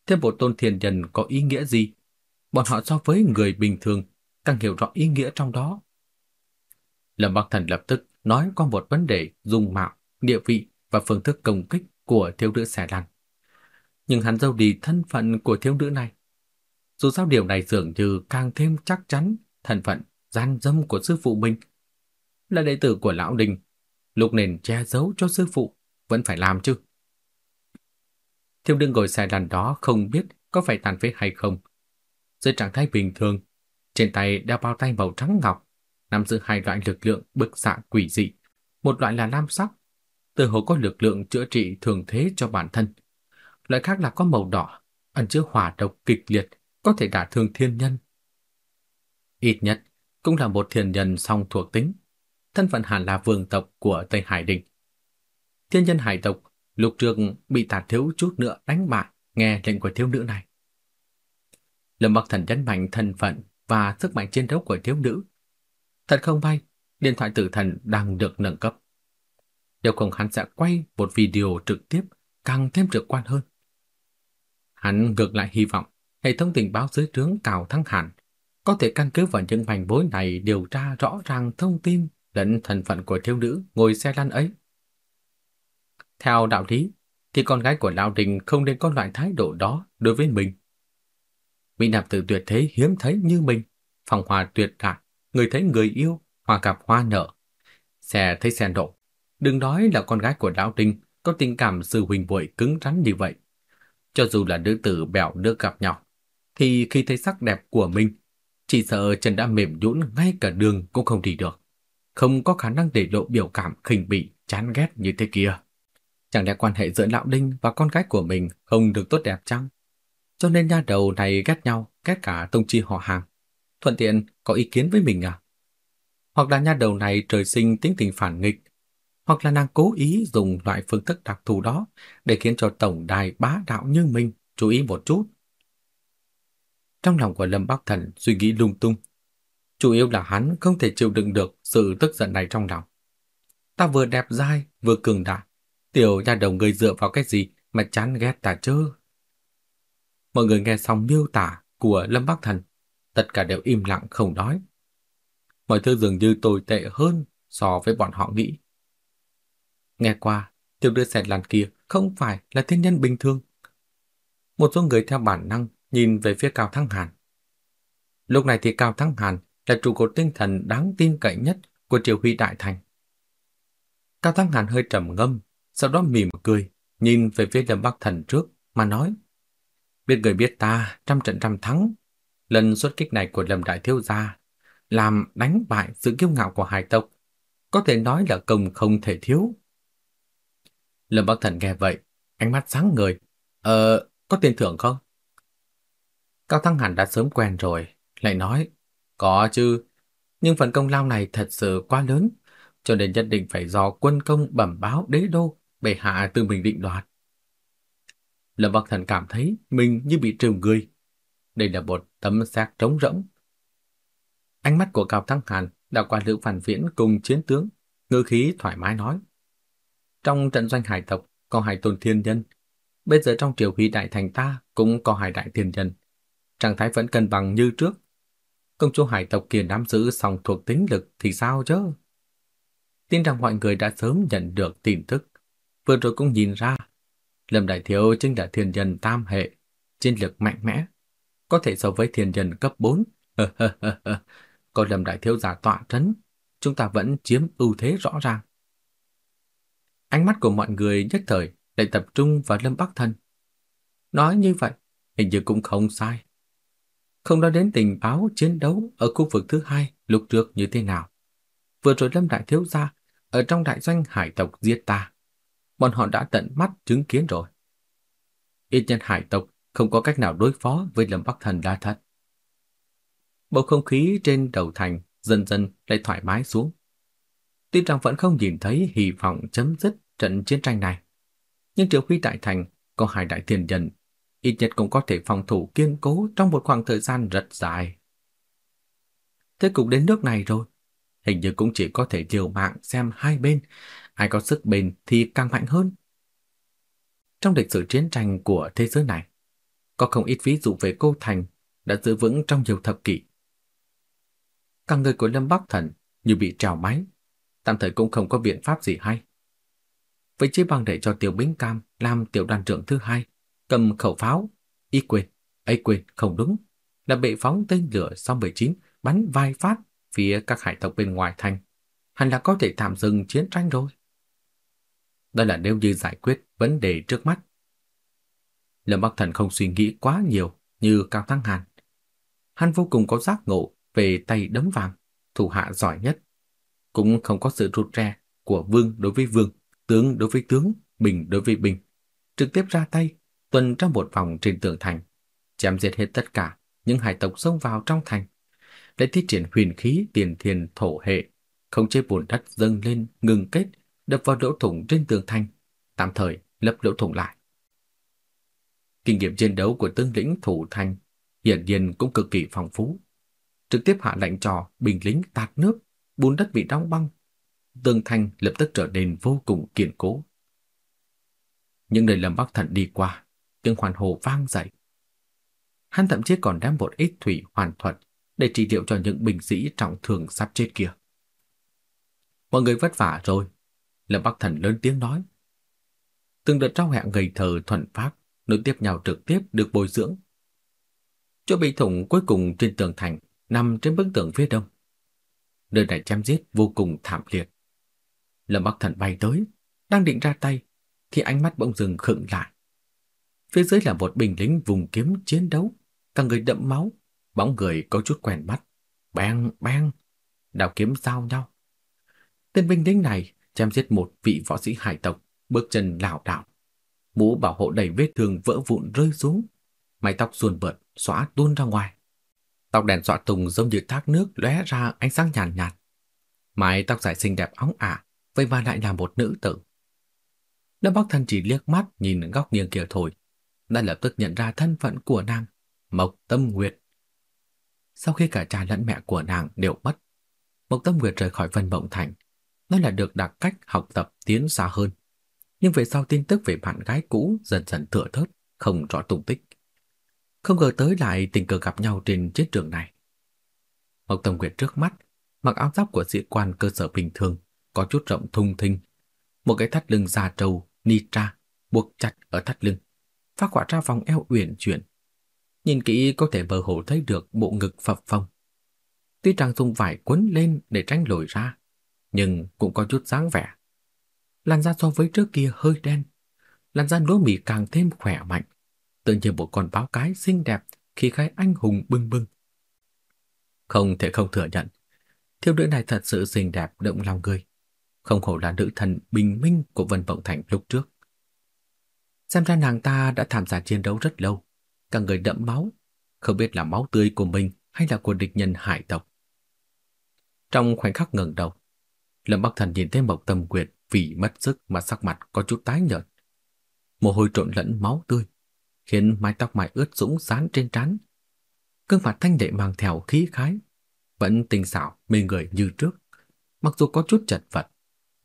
Thêm bộ tôn thiên nhân có ý nghĩa gì? Bọn họ so với người bình thường càng hiểu rõ ý nghĩa trong đó. Lâm Bắc Thần lập tức nói qua một vấn đề dung mạo, địa vị và phương thức công kích của thiếu nữ xẻ lăn. Nhưng hắn dâu đi thân phận của thiếu nữ này. Dù sao điều này dường như càng thêm chắc chắn thân phận gian dâm của sư phụ mình. Là đệ tử của lão đình, lục nền che giấu cho sư phụ vẫn phải làm chứ. thiêu đương ngồi xe lăn đó không biết có phải tàn phế hay không. Dưới trạng thái bình thường, trên tay đeo bao tay màu trắng ngọc, nắm giữ hai loại lực lượng bức xạ quỷ dị, một loại là lam sắc, từ hồ có lực lượng chữa trị thường thế cho bản thân. Loại khác là có màu đỏ, ẩn chứa hỏa độc kịch liệt, có thể đả thương thiên nhân. Ít nhất cũng là một thiên nhân song thuộc tính, thân phận hẳn là vương tộc của Tây Hải Đình. Thiên nhân hải tộc lục trường bị tạt thiếu chút nữa đánh bại, nghe lệnh của thiếu nữ này. Lâm Bắc Thần nhấn mạnh thân phận và sức mạnh chiến đấu của thiếu nữ. Thật không may, điện thoại tử thần đang được nâng cấp. Nếu không hắn sẽ quay một video trực tiếp càng thêm trực quan hơn. Hắn ngược lại hy vọng hệ thống tình báo dưới trướng Cào Thăng Hàn có thể căn cứ vào những manh mối này điều tra rõ ràng thông tin lẫn thân phận của thiếu nữ ngồi xe lăn ấy. Theo đạo lý, thì con gái của Lão Đình không nên có loại thái độ đó đối với mình. Mỹ nạp tử tuyệt thế hiếm thấy như mình, phòng hòa tuyệt đại, người thấy người yêu, hòa gặp hoa nở. Xe thấy xe độ, đừng nói là con gái của Lão Đình có tình cảm sư huynh muội cứng rắn như vậy. Cho dù là nữ tử bèo nước gặp nhau, thì khi thấy sắc đẹp của mình, chỉ sợ chân đã mềm nhũn ngay cả đường cũng không đi được. Không có khả năng để lộ biểu cảm khinh bỉ, chán ghét như thế kia. Chẳng lẽ quan hệ giữa Lão Đinh và con gái của mình không được tốt đẹp chăng? Cho nên nha đầu này ghét nhau, ghét cả tông chi họ hàng. Thuận tiện có ý kiến với mình à? Hoặc là nha đầu này trời sinh tính tình phản nghịch, hoặc là nàng cố ý dùng loại phương thức đặc thù đó để khiến cho tổng đài bá đạo như mình chú ý một chút. Trong lòng của Lâm Bắc Thần suy nghĩ lung tung. Chủ yếu là hắn không thể chịu đựng được sự tức giận này trong lòng. Ta vừa đẹp dai, vừa cường đại. Tiểu nhà đầu người dựa vào cái gì mà chán ghét ta chứ? Mọi người nghe xong miêu tả của Lâm Bắc Thần, tất cả đều im lặng không nói. Mọi thứ dường như tồi tệ hơn so với bọn họ nghĩ. Nghe qua, tiểu đứa xẹt làn kia không phải là thiên nhân bình thường. Một số người theo bản năng nhìn về phía Cao Thăng Hàn. Lúc này thì Cao Thăng Hàn là trụ cột tinh thần đáng tin cậy nhất của triều huy đại thành. Cao Thăng Hàn hơi trầm ngâm, sau đó mỉm cười, nhìn về phía Lâm Bắc Thần trước mà nói: "Biết người biết ta, trăm trận trăm thắng, lần xuất kích này của Lâm đại thiếu gia làm đánh bại sự kiêu ngạo của hải tộc, có thể nói là công không thể thiếu." Lâm Bắc Thần nghe vậy, ánh mắt sáng ngời, "Ờ, có tiền thưởng không?" Cao Thăng hẳn đã sớm quen rồi, lại nói, có chứ, nhưng phần công lao này thật sự quá lớn, cho nên nhất định phải do quân công bẩm báo đế đô, bệ hạ từ mình định đoạt. Lâm Bắc Thần cảm thấy mình như bị trừ người. Đây là một tấm xác trống rỗng. Ánh mắt của Cao Thăng Hàn đã qua Lữ Phản Viễn cùng chiến tướng, ngư khí thoải mái nói. Trong trận doanh hải tộc có hải tôn thiên nhân, bây giờ trong triều huy đại thành ta cũng có hải đại thiên nhân trạng thái vẫn cân bằng như trước. Công chúa hải tộc kia nắm giữ song thuộc tính lực thì sao chứ? Tin rằng mọi người đã sớm nhận được tin tức, vừa rồi cũng nhìn ra, Lâm Đại Thiếu chính là thiên nhân tam hệ, chiến lực mạnh mẽ, có thể so với thiên nhân cấp 4. Có Lâm Đại Thiếu giả tọa trấn, chúng ta vẫn chiếm ưu thế rõ ràng. Ánh mắt của mọi người nhất thời lại tập trung vào Lâm Bắc Thần. Nói như vậy, hình như cũng không sai. Không nói đến tình báo chiến đấu ở khu vực thứ hai lục trước như thế nào. Vừa rồi Lâm Đại Thiếu Gia ở trong đại doanh hải tộc giết ta. Bọn họ đã tận mắt chứng kiến rồi. Ít nhân hải tộc không có cách nào đối phó với Lâm Bắc Thần đa thật. Bầu không khí trên đầu thành dần dần lại thoải mái xuống. Tuy rằng vẫn không nhìn thấy hy vọng chấm dứt trận chiến tranh này, nhưng Triệu Huy Đại Thành có hai đại tiền nhân, ít nhất cũng có thể phòng thủ kiên cố trong một khoảng thời gian rất dài. Thế cục đến nước này rồi, hình như cũng chỉ có thể liều mạng xem hai bên, ai có sức bền thì càng mạnh hơn. Trong lịch sử chiến tranh của thế giới này, có không ít ví dụ về cô thành đã giữ vững trong nhiều thập kỷ. Cả người của Lâm Bắc Thần như bị trào máy, tạm thời cũng không có biện pháp gì hay. Vậy chỉ bằng để cho Tiểu Bính Cam làm tiểu đoàn trưởng thứ hai, cầm khẩu pháo, y quên, ấy quên, không đúng, là bị phóng tên lửa sau 19 bắn vài phát phía các hải tộc bên ngoài thành, hẳn là có thể tạm dừng chiến tranh rồi. Đó là nếu như giải quyết vấn đề trước mắt. Lâm Bắc Thần không suy nghĩ quá nhiều như Cao Thăng Hàn. Hắn vô cùng có giác ngộ về tay đấm vàng, thủ hạ giỏi nhất. Cũng không có sự rụt rè của vương đối với vương, tướng đối với tướng, bình đối với bình. Trực tiếp ra tay, tuần trong một vòng trên tường thành, chém giết hết tất cả những hải tộc xông vào trong thành. Để thi triển huyền khí tiền thiên thổ hệ, không chế bùn đất dâng lên ngừng kết, đập vào lỗ thủng trên tường thành, tạm thời lấp lỗ thủng lại. Kinh nghiệm chiến đấu của tướng lĩnh thủ thành hiển nhiên cũng cực kỳ phong phú. Trực tiếp hạ lệnh cho binh lính tạt nước, bùn đất bị đóng băng. Tường thành lập tức trở nên vô cùng kiên cố. Những nơi Lâm Bắc Thần đi qua, tiếng hoàn hồ vang dậy. Hắn thậm chí còn đem một ít thủy hoàn thuật để trị liệu cho những binh sĩ trọng thương sắp chết kia. Mọi người vất vả rồi, Lâm Bắc Thần lớn tiếng nói. Từng đợt trao hẹn gầy thờ thuận pháp nối tiếp nhau trực tiếp được bồi dưỡng. Chỗ bị thủng cuối cùng trên tường thành nằm trên bức tường phía đông. Nơi này chém giết vô cùng thảm liệt. Lâm Bắc Thần bay tới, đang định ra tay, thì ánh mắt bỗng dừng khựng lại. Phía dưới là một binh lính vùng kiếm chiến đấu, cả người đẫm máu, bóng người có chút quen mắt. Bang, bang, đào kiếm giao nhau. Tên binh lính này chém giết một vị võ sĩ hải tộc, bước chân lảo đảo. Mũ bảo hộ đầy vết thương vỡ vụn rơi xuống, mái tóc suôn bợt xóa tuôn ra ngoài. Tóc đèn xõa tùng giống như thác nước lóe ra ánh sáng nhàn nhạt, nhạt. Mái tóc dài xinh đẹp óng ả, vậy mà lại là một nữ tử. Lâm Bắc Thần chỉ liếc mắt nhìn góc nghiêng kia thôi, đã lập tức nhận ra thân phận của nàng, Mộc Tâm Nguyệt. Sau khi cả cha lẫn mẹ của nàng đều mất, Mộc Tâm Nguyệt rời khỏi Vân Mộng Thành, nó là được đặc cách học tập tiến xa hơn. Nhưng về sau tin tức về bạn gái cũ dần dần thừa thớt, không rõ tung tích. Không ngờ tới lại tình cờ gặp nhau trên chiến trường này. Mộc Tâm Nguyệt trước mắt, mặc áo giáp của sĩ quan cơ sở bình thường, có chút rộng thung thinh. Một cái thắt lưng da trâu, ni tra, buộc chặt ở thắt lưng, phát họa ra vòng eo uyển chuyển. Nhìn kỹ có thể mơ hồ thấy được bộ ngực phập phồng. Tuy rằng dùng vải quấn lên để tránh lồi ra, nhưng cũng có chút dáng vẻ. Làn da so với trước kia hơi đen, làn da lúa mì càng thêm khỏe mạnh, tự như một con báo cái xinh đẹp khi khai anh hùng bưng bưng. Không thể không thừa nhận, thiếu nữ này thật sự xinh đẹp động lòng người, không hổ là nữ thần bình minh của Vân Vọng Thành lúc trước. Xem ra nàng ta đã tham gia chiến đấu rất lâu, cả người đẫm máu, không biết là máu tươi của mình hay là của địch nhân hải tộc. Trong khoảnh khắc ngẩng đầu, Lâm Bắc Thần nhìn thấy Mộc Tâm Quyệt vì mất sức mà sắc mặt có chút tái nhợt. Mồ hôi trộn lẫn máu tươi, khiến mái tóc mái ướt sũng dán trên trán. Cương mặt thanh lệ mang theo khí khái, vẫn tinh xảo mê người như trước. Mặc dù có chút chật vật,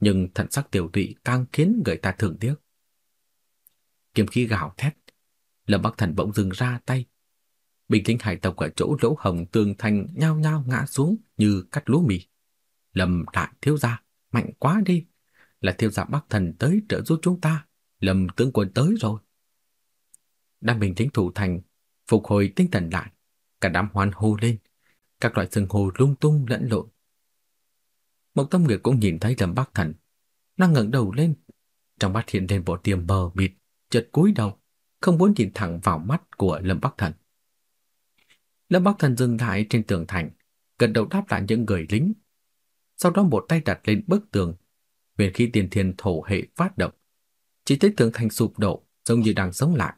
nhưng thần sắc tiểu tụy càng khiến người ta thưởng tiếc. Kiếm khí gào thét, Lâm Bắc Thần bỗng dừng ra tay. Bình lính hải tộc ở chỗ lỗ hồng tường thành nhao nhao ngã xuống như cắt lúa mì. Lâm đại thiếu gia, mạnh quá đi. Là thiếu gia Bắc Thần tới trợ giúp chúng ta. Lâm tướng quân tới rồi. Đám bình lính thủ thành phục hồi tinh thần lại, cả đám hoan hô lên, các loại sừng hồ lung tung lẫn lộn. Mộc Tâm Nguyệt cũng nhìn thấy Lâm Bắc Thần, nàng ngẩng đầu lên, trong mắt hiện lên bộ tiềm bờ mịt chợt cúi đầu, không muốn nhìn thẳng vào mắt của Lâm Bắc Thần. Lâm Bắc Thần dừng lại trên tường thành, gần đầu đáp lại những người lính. Sau đó một tay đặt lên bức tường, về khi tiền thiên thổ hệ phát động. Chỉ thấy tường thành sụp đổ, giống như đang sống lại.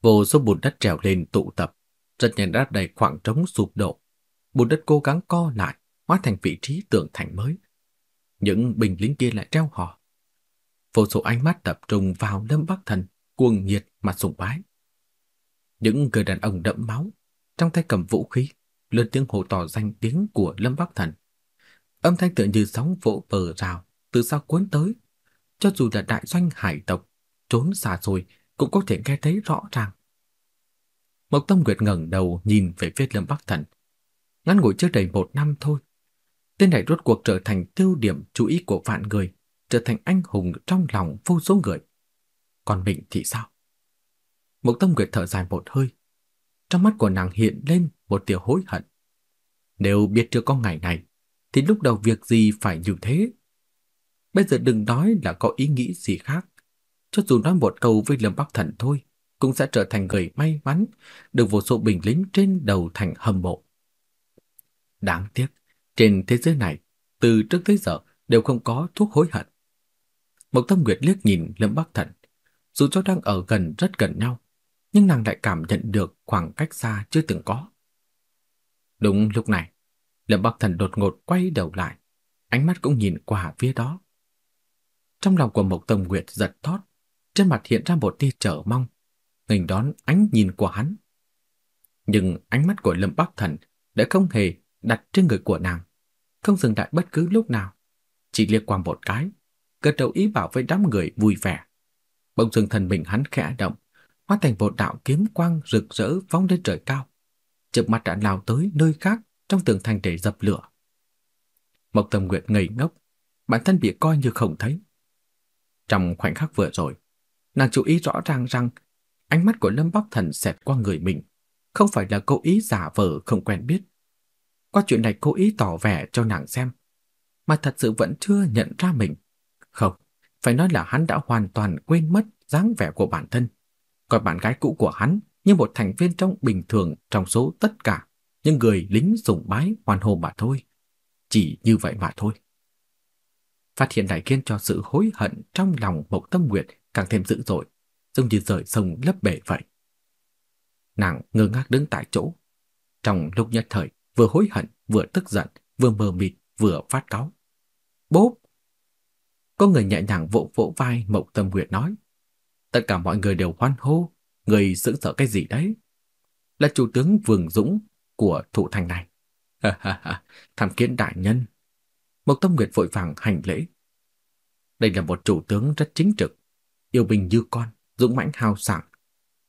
Vô số bùn đất trèo lên tụ tập, rất nhanh đáp đầy khoảng trống sụp đổ. Bùn đất cố gắng co lại, hóa thành vị trí tường thành mới. Những bình lính kia lại treo hò. Vô số ánh mắt tập trung vào Lâm Bắc Thần, cuồng nhiệt mà sùng bái. Những người đàn ông đẫm máu, trong tay cầm vũ khí, lớn tiếng hô tỏ danh tiếng của Lâm Bắc Thần. Âm thanh tựa như sóng vỗ bờ rào, từ xa cuốn tới. Cho dù là đại doanh hải tộc, trốn xa rồi cũng có thể nghe thấy rõ ràng. Mộc Tâm Nguyệt ngẩng đầu nhìn về phía Lâm Bắc Thần. Ngắn ngủi chưa đầy một năm thôi. Tên này rốt cuộc trở thành tiêu điểm chú ý của vạn người, trở thành anh hùng trong lòng vô số người. Còn mình thì sao? Mộc Tâm Nguyệt thở dài một hơi. Trong mắt của nàng hiện lên một tia hối hận. Nếu biết chưa có ngày này, thì lúc đầu việc gì phải như thế? Bây giờ đừng nói là có ý nghĩ gì khác. Cho dù nói một câu với Lâm Bắc Thần thôi, cũng sẽ trở thành người may mắn, được vô số bình lính trên đầu thành hầm mộ. Đáng tiếc, trên thế giới này, từ trước tới giờ đều không có thuốc hối hận. Mộc Tâm Nguyệt liếc nhìn Lâm Bắc Thần, dù cho đang ở gần rất gần nhau, nhưng nàng lại cảm nhận được khoảng cách xa chưa từng có. Đúng lúc này, Lâm Bắc Thần đột ngột quay đầu lại, ánh mắt cũng nhìn qua phía đó. Trong lòng của Mộc Tâm Nguyệt giật thót, trên mặt hiện ra một tia trở mong, nghênh đón ánh nhìn của hắn. Nhưng ánh mắt của Lâm Bắc Thần đã không hề đặt trên người của nàng, không dừng lại bất cứ lúc nào, chỉ liếc qua một cái, gật đầu ý bảo với đám người vui vẻ. Bỗng dưng thần mình hắn khẽ động, hóa thành một đạo kiếm quang rực rỡ phóng lên trời cao. chụp mắt đã lao tới nơi khác trong tường thành để dập lửa. Mộc Tâm Nguyệt ngây ngốc, bản thân bị coi như không thấy. Trong khoảnh khắc vừa rồi, nàng chú ý rõ ràng rằng ánh mắt của Lâm Bắc Thần xẹt qua người mình, không phải là cố ý giả vờ không quen biết. Qua chuyện này cố ý tỏ vẻ cho nàng xem, mà thật sự vẫn chưa nhận ra mình. Không, phải nói là hắn đã hoàn toàn quên mất dáng vẻ của bản thân, coi bạn gái cũ của hắn như một thành viên trong bình thường trong số tất cả những người lính sủng bái hoàn hồ mà thôi. Chỉ như vậy mà thôi. Phát hiện này khiến cho sự hối hận trong lòng Mộc Tâm Nguyệt càng thêm dữ dội, giống như rời sông lấp bể vậy. Nàng ngơ ngác đứng tại chỗ, trong lúc nhất thời vừa hối hận, vừa tức giận, vừa mờ mịt, vừa phát cáu. Bốp! Có người nhẹ nhàng vỗ vỗ vai Mộc Tâm Nguyệt nói. Tất cả mọi người đều hoan hô, người sững sợ cái gì đấy? Là chủ tướng Vương Dũng của thủ thành này. Ha ha ha, tham kiến đại nhân. Mộc Tâm Nguyệt vội vàng hành lễ. Đây là một chủ tướng rất chính trực, yêu binh như con, dũng mãnh hào sảng.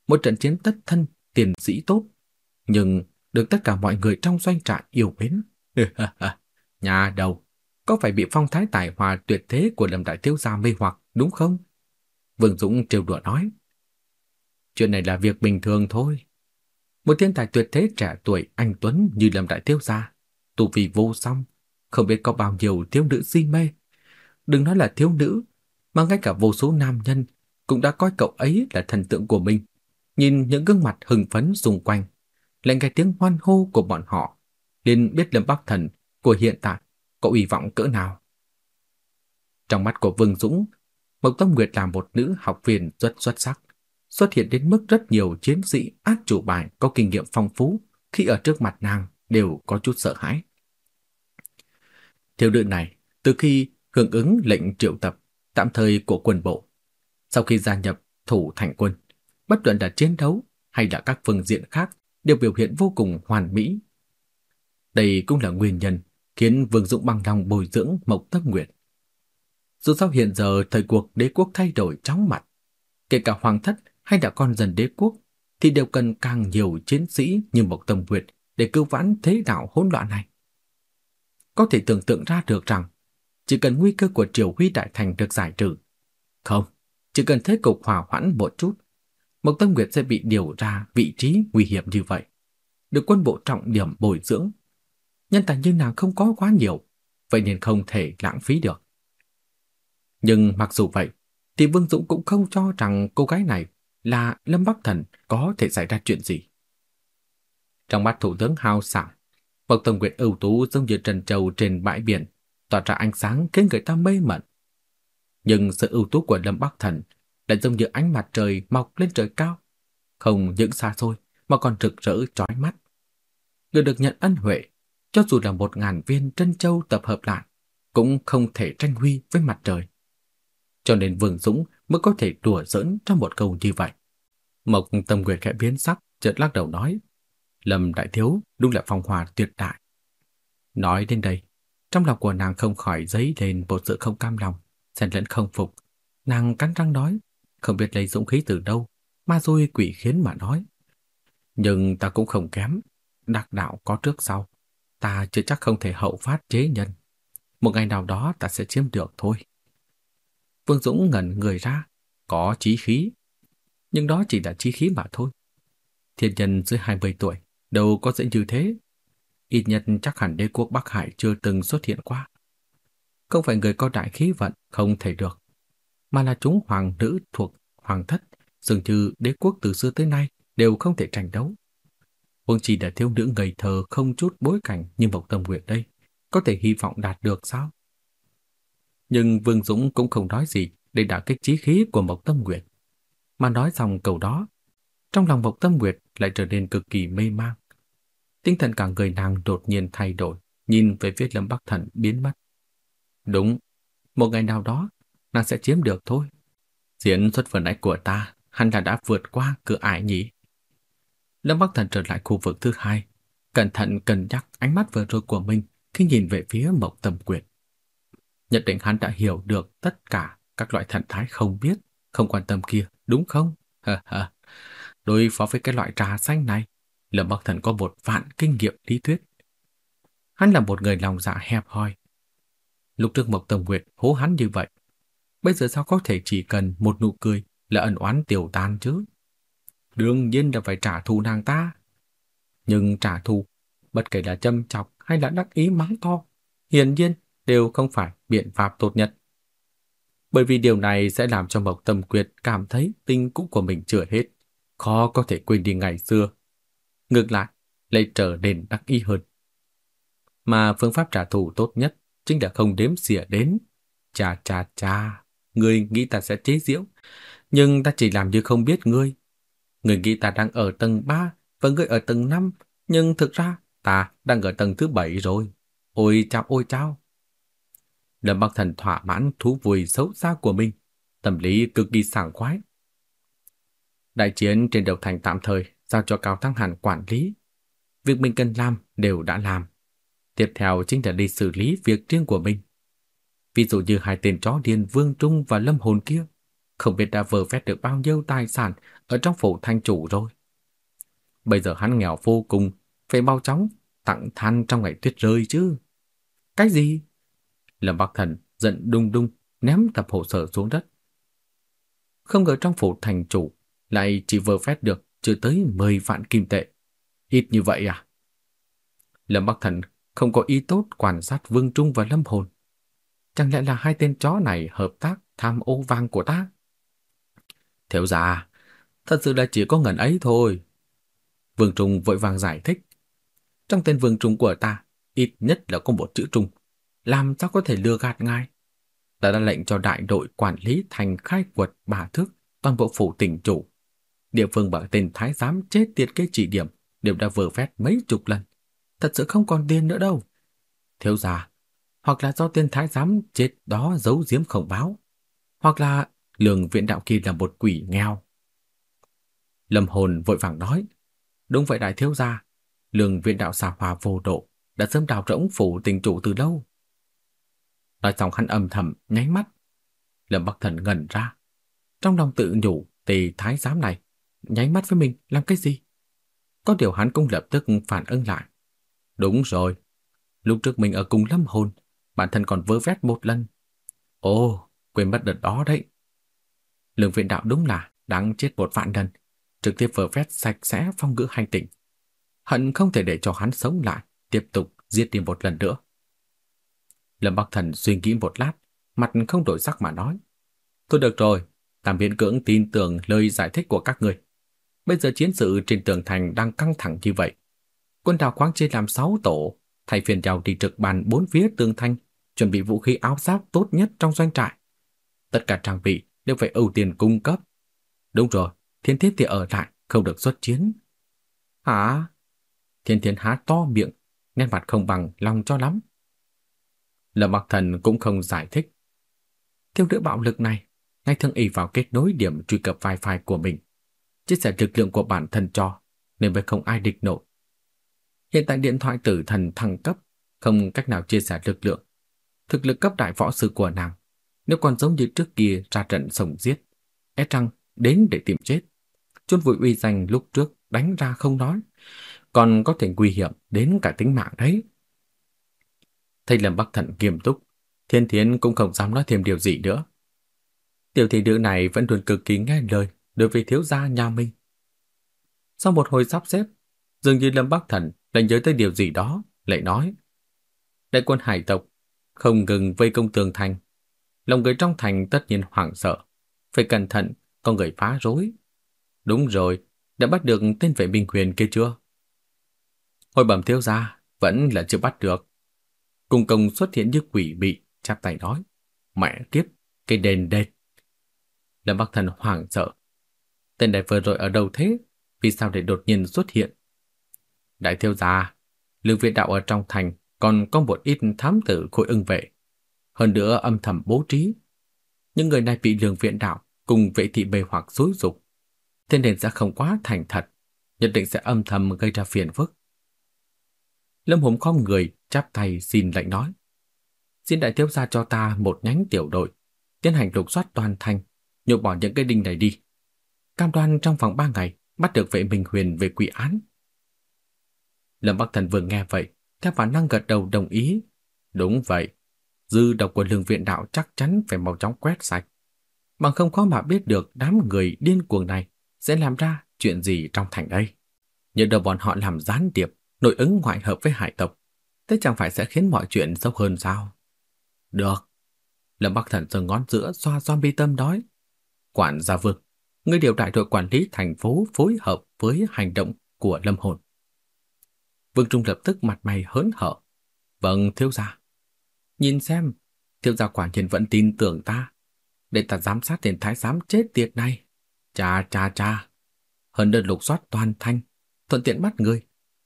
Một trận chiến tất thân, tiền sĩ tốt, nhưng được tất cả mọi người trong doanh trại yêu mến. [LAUGHS] Nhà đầu, có phải bị phong thái tài hòa tuyệt thế của Lâm Đại Thiếu Gia mê hoặc, đúng không? Vương Dũng trêu đùa nói. Chuyện này là việc bình thường thôi. Một thiên tài tuyệt thế trẻ tuổi anh Tuấn như Lâm Đại Thiếu Gia, tu vi vô song, không biết có bao nhiêu thiếu nữ si mê. Đừng nói là thiếu nữ, mà ngay cả vô số nam nhân cũng đã coi cậu ấy là thần tượng của mình. Nhìn những gương mặt hưng phấn xung quanh, lại nghe tiếng hoan hô của bọn họ, liền biết Lâm Bắc Thần của hiện tại có uy vọng cỡ nào. Trong mắt của Vương Dũng, Mộc Tâm Nguyệt là một nữ học viên rất xuất sắc, xuất hiện đến mức rất nhiều chiến sĩ át chủ bài có kinh nghiệm phong phú khi ở trước mặt nàng đều có chút sợ hãi. Thiếu nữ này, từ khi hưởng ứng lệnh triệu tập tạm thời của quân bộ, sau khi gia nhập thủ thành quân, bất luận là chiến đấu hay là các phương diện khác đều biểu hiện vô cùng hoàn mỹ. Đây cũng là nguyên nhân khiến Vương Dũng bằng lòng bồi dưỡng Mộc Tâm Nguyệt. Dù sao hiện giờ thời cuộc đế quốc thay đổi chóng mặt, kể cả hoàng thất hay là con dân đế quốc thì đều cần càng nhiều chiến sĩ như Mộc Tâm Nguyệt để cứu vãn thế đạo hỗn loạn này. Có thể tưởng tượng ra được rằng chỉ cần nguy cơ của triều huy đại thành được giải trừ, không, chỉ cần thế cục hòa hoãn một chút, Mộc Tâm Nguyệt sẽ bị điều ra vị trí nguy hiểm như vậy, được quân bộ trọng điểm bồi dưỡng. Nhân tài như nàng không có quá nhiều, vậy nên không thể lãng phí được. Nhưng mặc dù vậy, thì Vương Dũng cũng không cho rằng cô gái này là Lâm Bắc Thần có thể xảy ra chuyện gì. Trong mắt thủ tướng hào sảng, Mộc tông Nguyệt ưu tú giống như trần trầu trên bãi biển, tỏa ra ánh sáng khiến người ta mê mẩn. Nhưng sự ưu tú của Lâm Bắc Thần lại giống như ánh mặt trời mọc lên trời cao, không những xa xôi mà còn rực rỡ chói mắt. Người được nhận ân huệ, cho dù là một ngàn viên trân châu tập hợp lại, cũng không thể tranh huy với mặt trời. Cho nên Vương Dũng mới có thể đùa giỡn trong một câu như vậy. Mộc Tâm Nguyệt khẽ biến sắc, chợt lắc đầu nói: "Lâm đại thiếu, đúng là phong hòa tuyệt đại." Nói đến đây, trong lòng của nàng không khỏi dấy lên một sự không cam lòng, xen lẫn không phục. Nàng cắn răng nói, không biết lấy dũng khí từ đâu, ma rồi quỷ khiến mà nói. Nhưng ta cũng không kém, đặc đạo có trước sau, ta chưa chắc không thể hậu phát chế nhân. Một ngày nào đó ta sẽ chiếm được thôi. Vương Dũng ngẩn người ra, có chí khí, nhưng đó chỉ là chí khí mà thôi. Thiên nhân dưới 20 tuổi, đâu có dễ như thế. Ít nhất chắc hẳn đế quốc Bắc Hải chưa từng xuất hiện qua. Không phải người có đại khí vận không thể được, mà là chúng hoàng nữ thuộc hoàng thất, dường như đế quốc từ xưa tới nay đều không thể tranh đấu. Vương chỉ đã thiếu nữ ngây thơ không chút bối cảnh như Mộc Tâm Nguyệt đây, có thể hy vọng đạt được sao? Nhưng Vương Dũng cũng không nói gì để đả kích chí khí của Mộc Tâm Nguyệt. Mà nói xong câu đó, trong lòng Mộc Tâm Nguyệt lại trở nên cực kỳ mê mang. Tinh thần cả người nàng đột nhiên thay đổi, nhìn về phía Lâm Bắc Thần biến mất. Đúng, một ngày nào đó, nàng sẽ chiếm được thôi. Diễn xuất vừa nãy của ta hẳn là đã vượt qua cửa ải nhỉ. Lâm Bắc Thần trở lại khu vực thứ hai, cẩn thận cân nhắc ánh mắt vừa rồi của mình khi nhìn về phía Mộc Tâm Quyệt. Nhận định hắn đã hiểu được tất cả các loại thần thái không biết, không quan tâm kia, đúng không? [LAUGHS] Đối phó với cái loại trà xanh này, Lâm Bắc Thần có một vạn kinh nghiệm lý thuyết. Hắn là một người lòng dạ hẹp hoi. Lúc trước Mộc Tâm Quyệt hố hắn như vậy, bây giờ sao có thể chỉ cần một nụ cười là ẩn oán tiêu tan chứ? Đương nhiên là phải trả thù nàng ta. Nhưng trả thù, bất kể là châm chọc hay là đắc ý mắng to, hiển nhiên đều không phải biện pháp tốt nhất. Bởi vì điều này sẽ làm cho Mộc Tâm Quyệt cảm thấy tình cũ của mình chưa hết, khó có thể quên đi ngày xưa. Ngược lại, lại trở nên đắc ý hơn. Mà phương pháp trả thù tốt nhất chính là không đếm xỉa đến. Chà chà chà, ngươi nghĩ ta sẽ chế giễu, nhưng ta chỉ làm như không biết ngươi người nghĩ ta đang ở tầng 3 và người ở tầng 5, nhưng thực ra ta đang ở tầng thứ 7 rồi. Ôi chao ôi chao. Lâm Bắc Thần thỏa mãn thú vui xấu xa của mình, tâm lý cực kỳ sảng khoái. Đại chiến trên đầu thành tạm thời giao cho Cao Thăng Hàn quản lý. Việc mình cần làm đều đã làm. Tiếp theo chính là đi xử lý việc riêng của mình. Ví dụ như hai tên chó điên Vương Trung và Lâm Hồn kia, không biết đã vơ vét được bao nhiêu tài sản ở trong phủ thanh chủ rồi. Bây giờ hắn nghèo vô cùng, phải mau chóng tặng than trong ngày tuyết rơi chứ. Cái gì? Lâm Bắc Thần giận đung đung ném tập hồ sơ xuống đất. Không ngờ trong phủ thành chủ lại chỉ vơ vét được chưa tới 10 vạn kim tệ. Ít như vậy à? Lâm Bắc Thần không có ý tốt quan sát Vương Trung và Lâm Hồn. Chẳng lẽ là hai tên chó này hợp tác tham ô vàng của ta? Thiếu gia, thật sự là chỉ có ngần ấy thôi. Vương Trung vội vàng giải thích. Trong tên Vương Trung của ta, ít nhất là có một chữ Trung. Làm sao có thể lừa gạt ngài? Ta đã lệnh cho đại đội quản lý thành khai quật bà thước toàn bộ phủ tỉnh chủ. Địa phương bảo tên thái giám chết tiệt cái chỉ điểm đều đã vừa phép mấy chục lần. Thật sự không còn tiền nữa đâu. Thiếu gia, hoặc là do tên thái giám chết đó giấu giếm không báo, hoặc là lường viện đạo kia là một quỷ nghèo. Lâm hồn vội vàng nói, đúng vậy đại thiếu gia, lường viện đạo xà hòa vô độ, đã sớm đào rỗng phủ tình chủ từ lâu. Nói xong hắn âm thầm nháy mắt. Lâm Bắc Thần ngẩn ra, trong lòng tự nhủ tề thái giám này nháy mắt với mình làm cái gì? Có điều hắn cũng lập tức phản ứng lại. Đúng rồi, lúc trước mình ở cùng Lâm Hồn, bản thân còn vơ vét một lần. Ồ, quên mất đợt đó đấy. Lương viện đạo đúng là đáng chết một vạn lần, trực tiếp vờ vét sạch sẽ phong ngữ hành tinh. Hận không thể để cho hắn sống lại, tiếp tục giết đi một lần nữa. Lâm Bắc Thần suy nghĩ một lát, mặt không đổi sắc mà nói. tôi được rồi, tạm miễn cưỡng tin tưởng lời giải thích của các người. Bây giờ chiến sự trên tường thành đang căng thẳng như vậy. Quân đào khoáng chia làm 6 tổ, thay phiên nhau đi trực bàn bốn phía tường thanh, chuẩn bị vũ khí áo giáp tốt nhất trong doanh trại. Tất cả trang bị đều phải ưu tiên cung cấp. Đúng rồi, thiên thiết thì ở lại, không được xuất chiến. Hả? Thiên thiên há to miệng, nét mặt không bằng lòng cho lắm. Lâm Mặc Thần cũng không giải thích. Thiếu nữ bạo lực này, ngay thường ỷ vào kết nối điểm truy cập wifi của mình, chia sẻ lực lượng của bản thân cho, nên mới không ai địch nổi. Hiện tại điện thoại tử thần thăng cấp, không cách nào chia sẻ lực lượng. Thực lực cấp đại võ sư của nàng, nếu còn giống như trước kia ra trận sống giết, e rằng đến để tìm chết. Chôn vùi uy danh lúc trước đánh ra không nói, còn có thể nguy hiểm đến cả tính mạng đấy. Thầy Lâm Bắc Thận nghiêm túc, Thiên Thiến cũng không dám nói thêm điều gì nữa. Tiểu thị nữ này vẫn luôn cực kỳ nghe lời đối với thiếu gia nhà mình. Sau một hồi sắp xếp, dường như Lâm Bắc Thần lại nhớ tới điều gì đó, lại nói. Đại quân hải tộc không ngừng vây công tường thành. Lòng người trong thành tất nhiên hoảng sợ. Phải cẩn thận, có người phá rối. Đúng rồi, đã bắt được tên vệ binh quyền kia chưa? Hồi bẩm thiếu gia, vẫn là chưa bắt được. Cung công xuất hiện như quỷ bị, chắp tay nói. Mẹ kiếp, cái đền đệt. Lâm Bắc Thần hoảng sợ. Tên đại vừa rồi ở đâu thế? Vì sao để đột nhiên xuất hiện? Đại thiếu gia, lương viện đạo ở trong thành còn có một ít thám tử khối ưng vệ. Hơn nữa âm thầm bố trí. Những người này bị lường viện đạo cùng vệ thị bề hoặc dối dục. Thế nên sẽ không quá thành thật, nhất định sẽ âm thầm gây ra phiền phức. Lâm Hùng khom người, chắp tay xin lệnh nói. Xin đại thiếu gia cho ta một nhánh tiểu đội, tiến hành lục soát toàn thành, nhổ bỏ những cái đinh này đi. Cam đoan trong vòng ba ngày bắt được vệ Minh Huyền về quỷ án. Lâm Bắc Thần vừa nghe vậy, theo bản năng gật đầu đồng ý. Đúng vậy, dư độc của lương viện đạo chắc chắn phải mau chóng quét sạch. Bằng không khó mà biết được đám người điên cuồng này sẽ làm ra chuyện gì trong thành đây. Nhờ đầu bọn họ làm gián điệp, nội ứng ngoại hợp với hải tộc, thế chẳng phải sẽ khiến mọi chuyện sốc hơn sao? Được. Lâm Bắc Thần giơ ngón giữa xoa zombie tâm đói. Quản gia vương, người điều đại đội quản lý thành phố phối hợp với hành động của Lâm Hồn. Vương Trung lập tức mặt mày hớn hở. Vâng, thiếu gia. Nhìn xem, thiếu gia quản nhiên vẫn tin tưởng ta. Để ta giám sát tiền thái giám chết tiệt này. Cha cha cha. Hơn đơn lục soát toàn thanh, thuận tiện bắt người.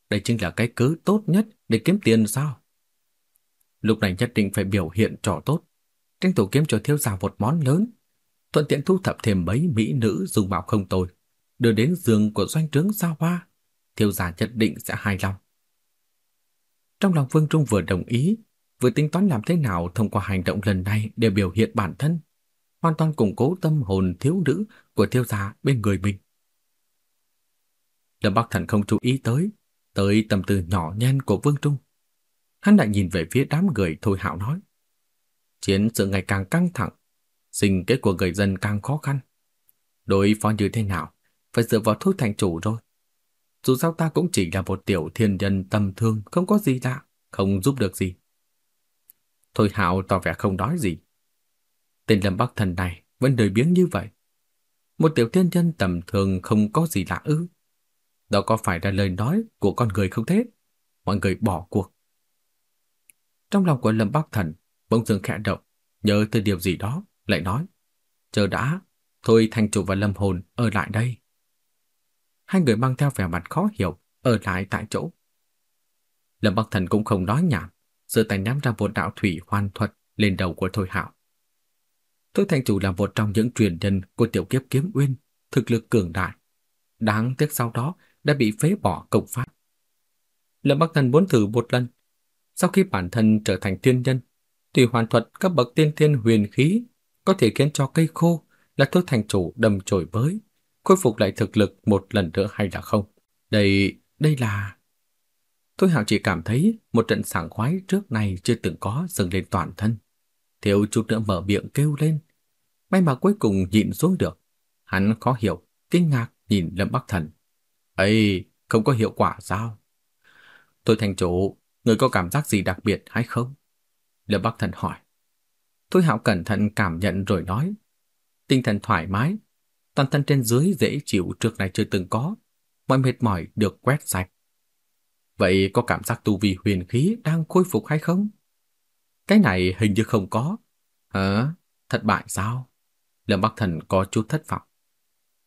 Đây chính là cái cớ tốt nhất để kiếm tiền sao? Lúc này nhất định phải biểu hiện trò tốt, tranh thủ kiếm cho thiếu gia một món lớn, thuận tiện thu thập thêm mấy mỹ nữ dùng mạo không tồi, đưa đến giường của doanh trướng gia Hoa, thiếu gia nhất định sẽ hài lòng. Trong lòng Vương Trung vừa đồng ý, vừa tính toán làm thế nào thông qua hành động lần này để biểu hiện bản thân, hoàn toàn củng cố tâm hồn thiếu nữ của thiếu gia bên người mình. Lâm Bắc Thần không chú ý tới, tới tâm tư nhỏ nhen của Vương Trung. Hắn lại nhìn về phía đám người Thôi Hạo nói. Chiến sự ngày càng căng thẳng, sinh kế của người dân càng khó khăn. Đối phó như thế nào, phải dựa vào Thôi Thành Chủ rồi. Dù sao ta cũng chỉ là một tiểu thiên nhân tầm thường, không có gì lạ, không giúp được gì. Thôi Hạo tỏ vẻ không nói gì. Tên Lâm Bắc Thần này vẫn đời biếng như vậy. Một tiểu thiên nhân tầm thường không có gì lạ ư. Đó có phải là lời nói của con người không thế? Mọi người bỏ cuộc. Trong lòng của Lâm Bắc Thần bỗng dưng khẽ động, nhớ tới điều gì đó, lại nói. Chờ đã, thôi Thành Chủ và Lâm Hồn ở lại đây. Hai người mang theo vẻ mặt khó hiểu, ở lại tại chỗ. Lâm Bắc Thần cũng không nói nhảm, giơ tay ném ra một đạo thủy hoàn thuật lên đầu của Thôi Hạo. Thôi Thành Chủ là một trong những truyền nhân của tiểu kiếp kiếm uyên, thực lực cường đại. Đáng tiếc sau đó đã bị phế bỏ công pháp. Lâm Bắc Thần muốn thử một lần. Sau khi bản thân trở thành tiên nhân, tùy hoàn thuật các bậc tiên thiên huyền khí có thể khiến cho cây khô là thôi thành chủ đầm chổi với, khôi phục lại thực lực một lần nữa hay là không? Đây, đây là... Thôi Hạo chỉ cảm thấy một trận sảng khoái trước này chưa từng có dâng lên toàn thân. Thiếu chút nữa mở miệng kêu lên. May mà cuối cùng nhịn xuống được. Hắn khó hiểu, kinh ngạc nhìn Lâm Bắc Thần. ấy không có hiệu quả sao? Tôi thành chủ, người có cảm giác gì đặc biệt hay không? Lâm Bắc Thần hỏi. Thôi Hạo cẩn thận cảm nhận rồi nói. Tinh thần thoải mái, toàn thân trên dưới dễ chịu trước này chưa từng có, mọi mệt mỏi được quét sạch. Vậy có cảm giác tu vi huyền khí đang khôi phục hay không? Cái này hình như không có. Hả? Thất bại sao? Lâm Bắc Thần có chút thất vọng.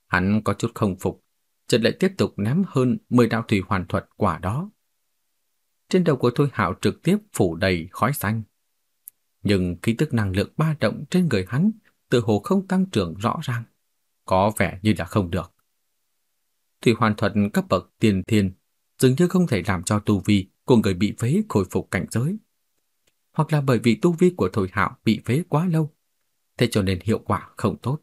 Hắn có chút không phục, chợt lại tiếp tục ném hơn 10 đạo thủy hoàn thuật quả đó. Trên đầu của Thôi Hạo trực tiếp phủ đầy khói xanh. Nhưng khí tức năng lượng ba động trên người hắn tự hồ không tăng trưởng rõ ràng, có vẻ như là không được. Thủy hoàn thuật cấp bậc tiền thiên dường như không thể làm cho tu vi của người bị phế khôi phục cảnh giới. Hoặc là bởi vì tu vi của Thôi Hạo bị phế quá lâu, thế cho nên hiệu quả không tốt.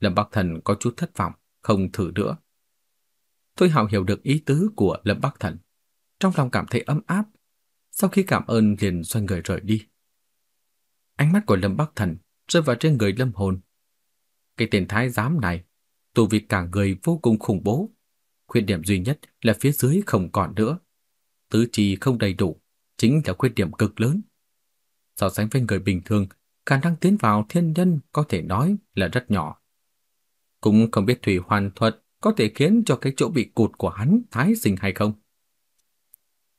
Lâm Bắc Thần có chút thất vọng, không thử nữa. Thôi Hạo hiểu được ý tứ của Lâm Bắc Thần, trong lòng cảm thấy ấm áp, sau khi cảm ơn liền xoay người rời đi. Ánh mắt của Lâm Bắc Thần rơi vào trên người Lâm Hồn. Cái tên thái giám này, tu vi cả người vô cùng khủng bố, khuyết điểm duy nhất là phía dưới không còn nữa. Tứ chi không đầy đủ, chính là khuyết điểm cực lớn. So sánh với người bình thường, khả năng tiến vào thiên nhân có thể nói là rất nhỏ. Cũng không biết thủy hoàn thuật có thể khiến cho cái chỗ bị cụt của hắn thái sinh hay không.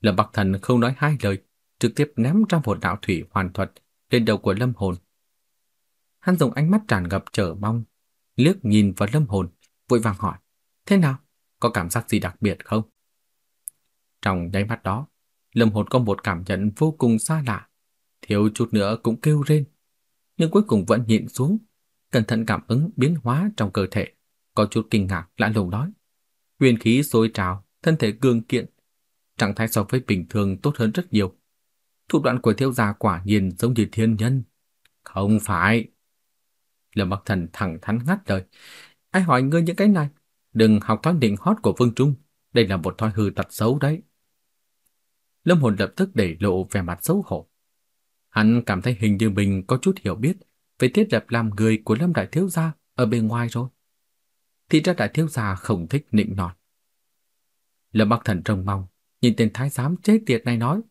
Lâm Bắc Thần không nói hai lời, trực tiếp ném ra một đạo thủy hoàn thuật lên đầu của Lâm Hồn. Hắn dùng ánh mắt tràn ngập chờ mong, liếc nhìn vào Lâm Hồn, vội vàng hỏi: "Thế nào? Có cảm giác gì đặc biệt không?" Trong nháy mắt đó, Lâm Hồn có một cảm nhận vô cùng xa lạ, thiếu chút nữa cũng kêu rên, nhưng cuối cùng vẫn nhịn xuống, cẩn thận cảm ứng biến hóa trong cơ thể, có chút kinh ngạc lạ lùng nói: "Nguyên khí sôi trào, thân thể cường kiện, trạng thái so với bình thường tốt hơn rất nhiều. Thủ đoạn của thiếu gia quả nhiên giống như thiên nhân." "Không phải." Lâm Bắc Thần thẳng thắn ngắt lời, "Ai hỏi ngươi những cái này? Đừng học thói định hót của Vương Trung, đây là một thói hư tật xấu đấy." Lâm Hồn lập tức để lộ vẻ mặt xấu hổ. Hắn cảm thấy hình như mình có chút hiểu biết về thiết lập làm người của Lâm Đại Thiếu Gia ở bên ngoài rồi. Thì ra Đại Thiếu Gia không thích nịnh nọt. Lâm Bắc Thần trông mong, nhìn tên thái giám chết tiệt này nói.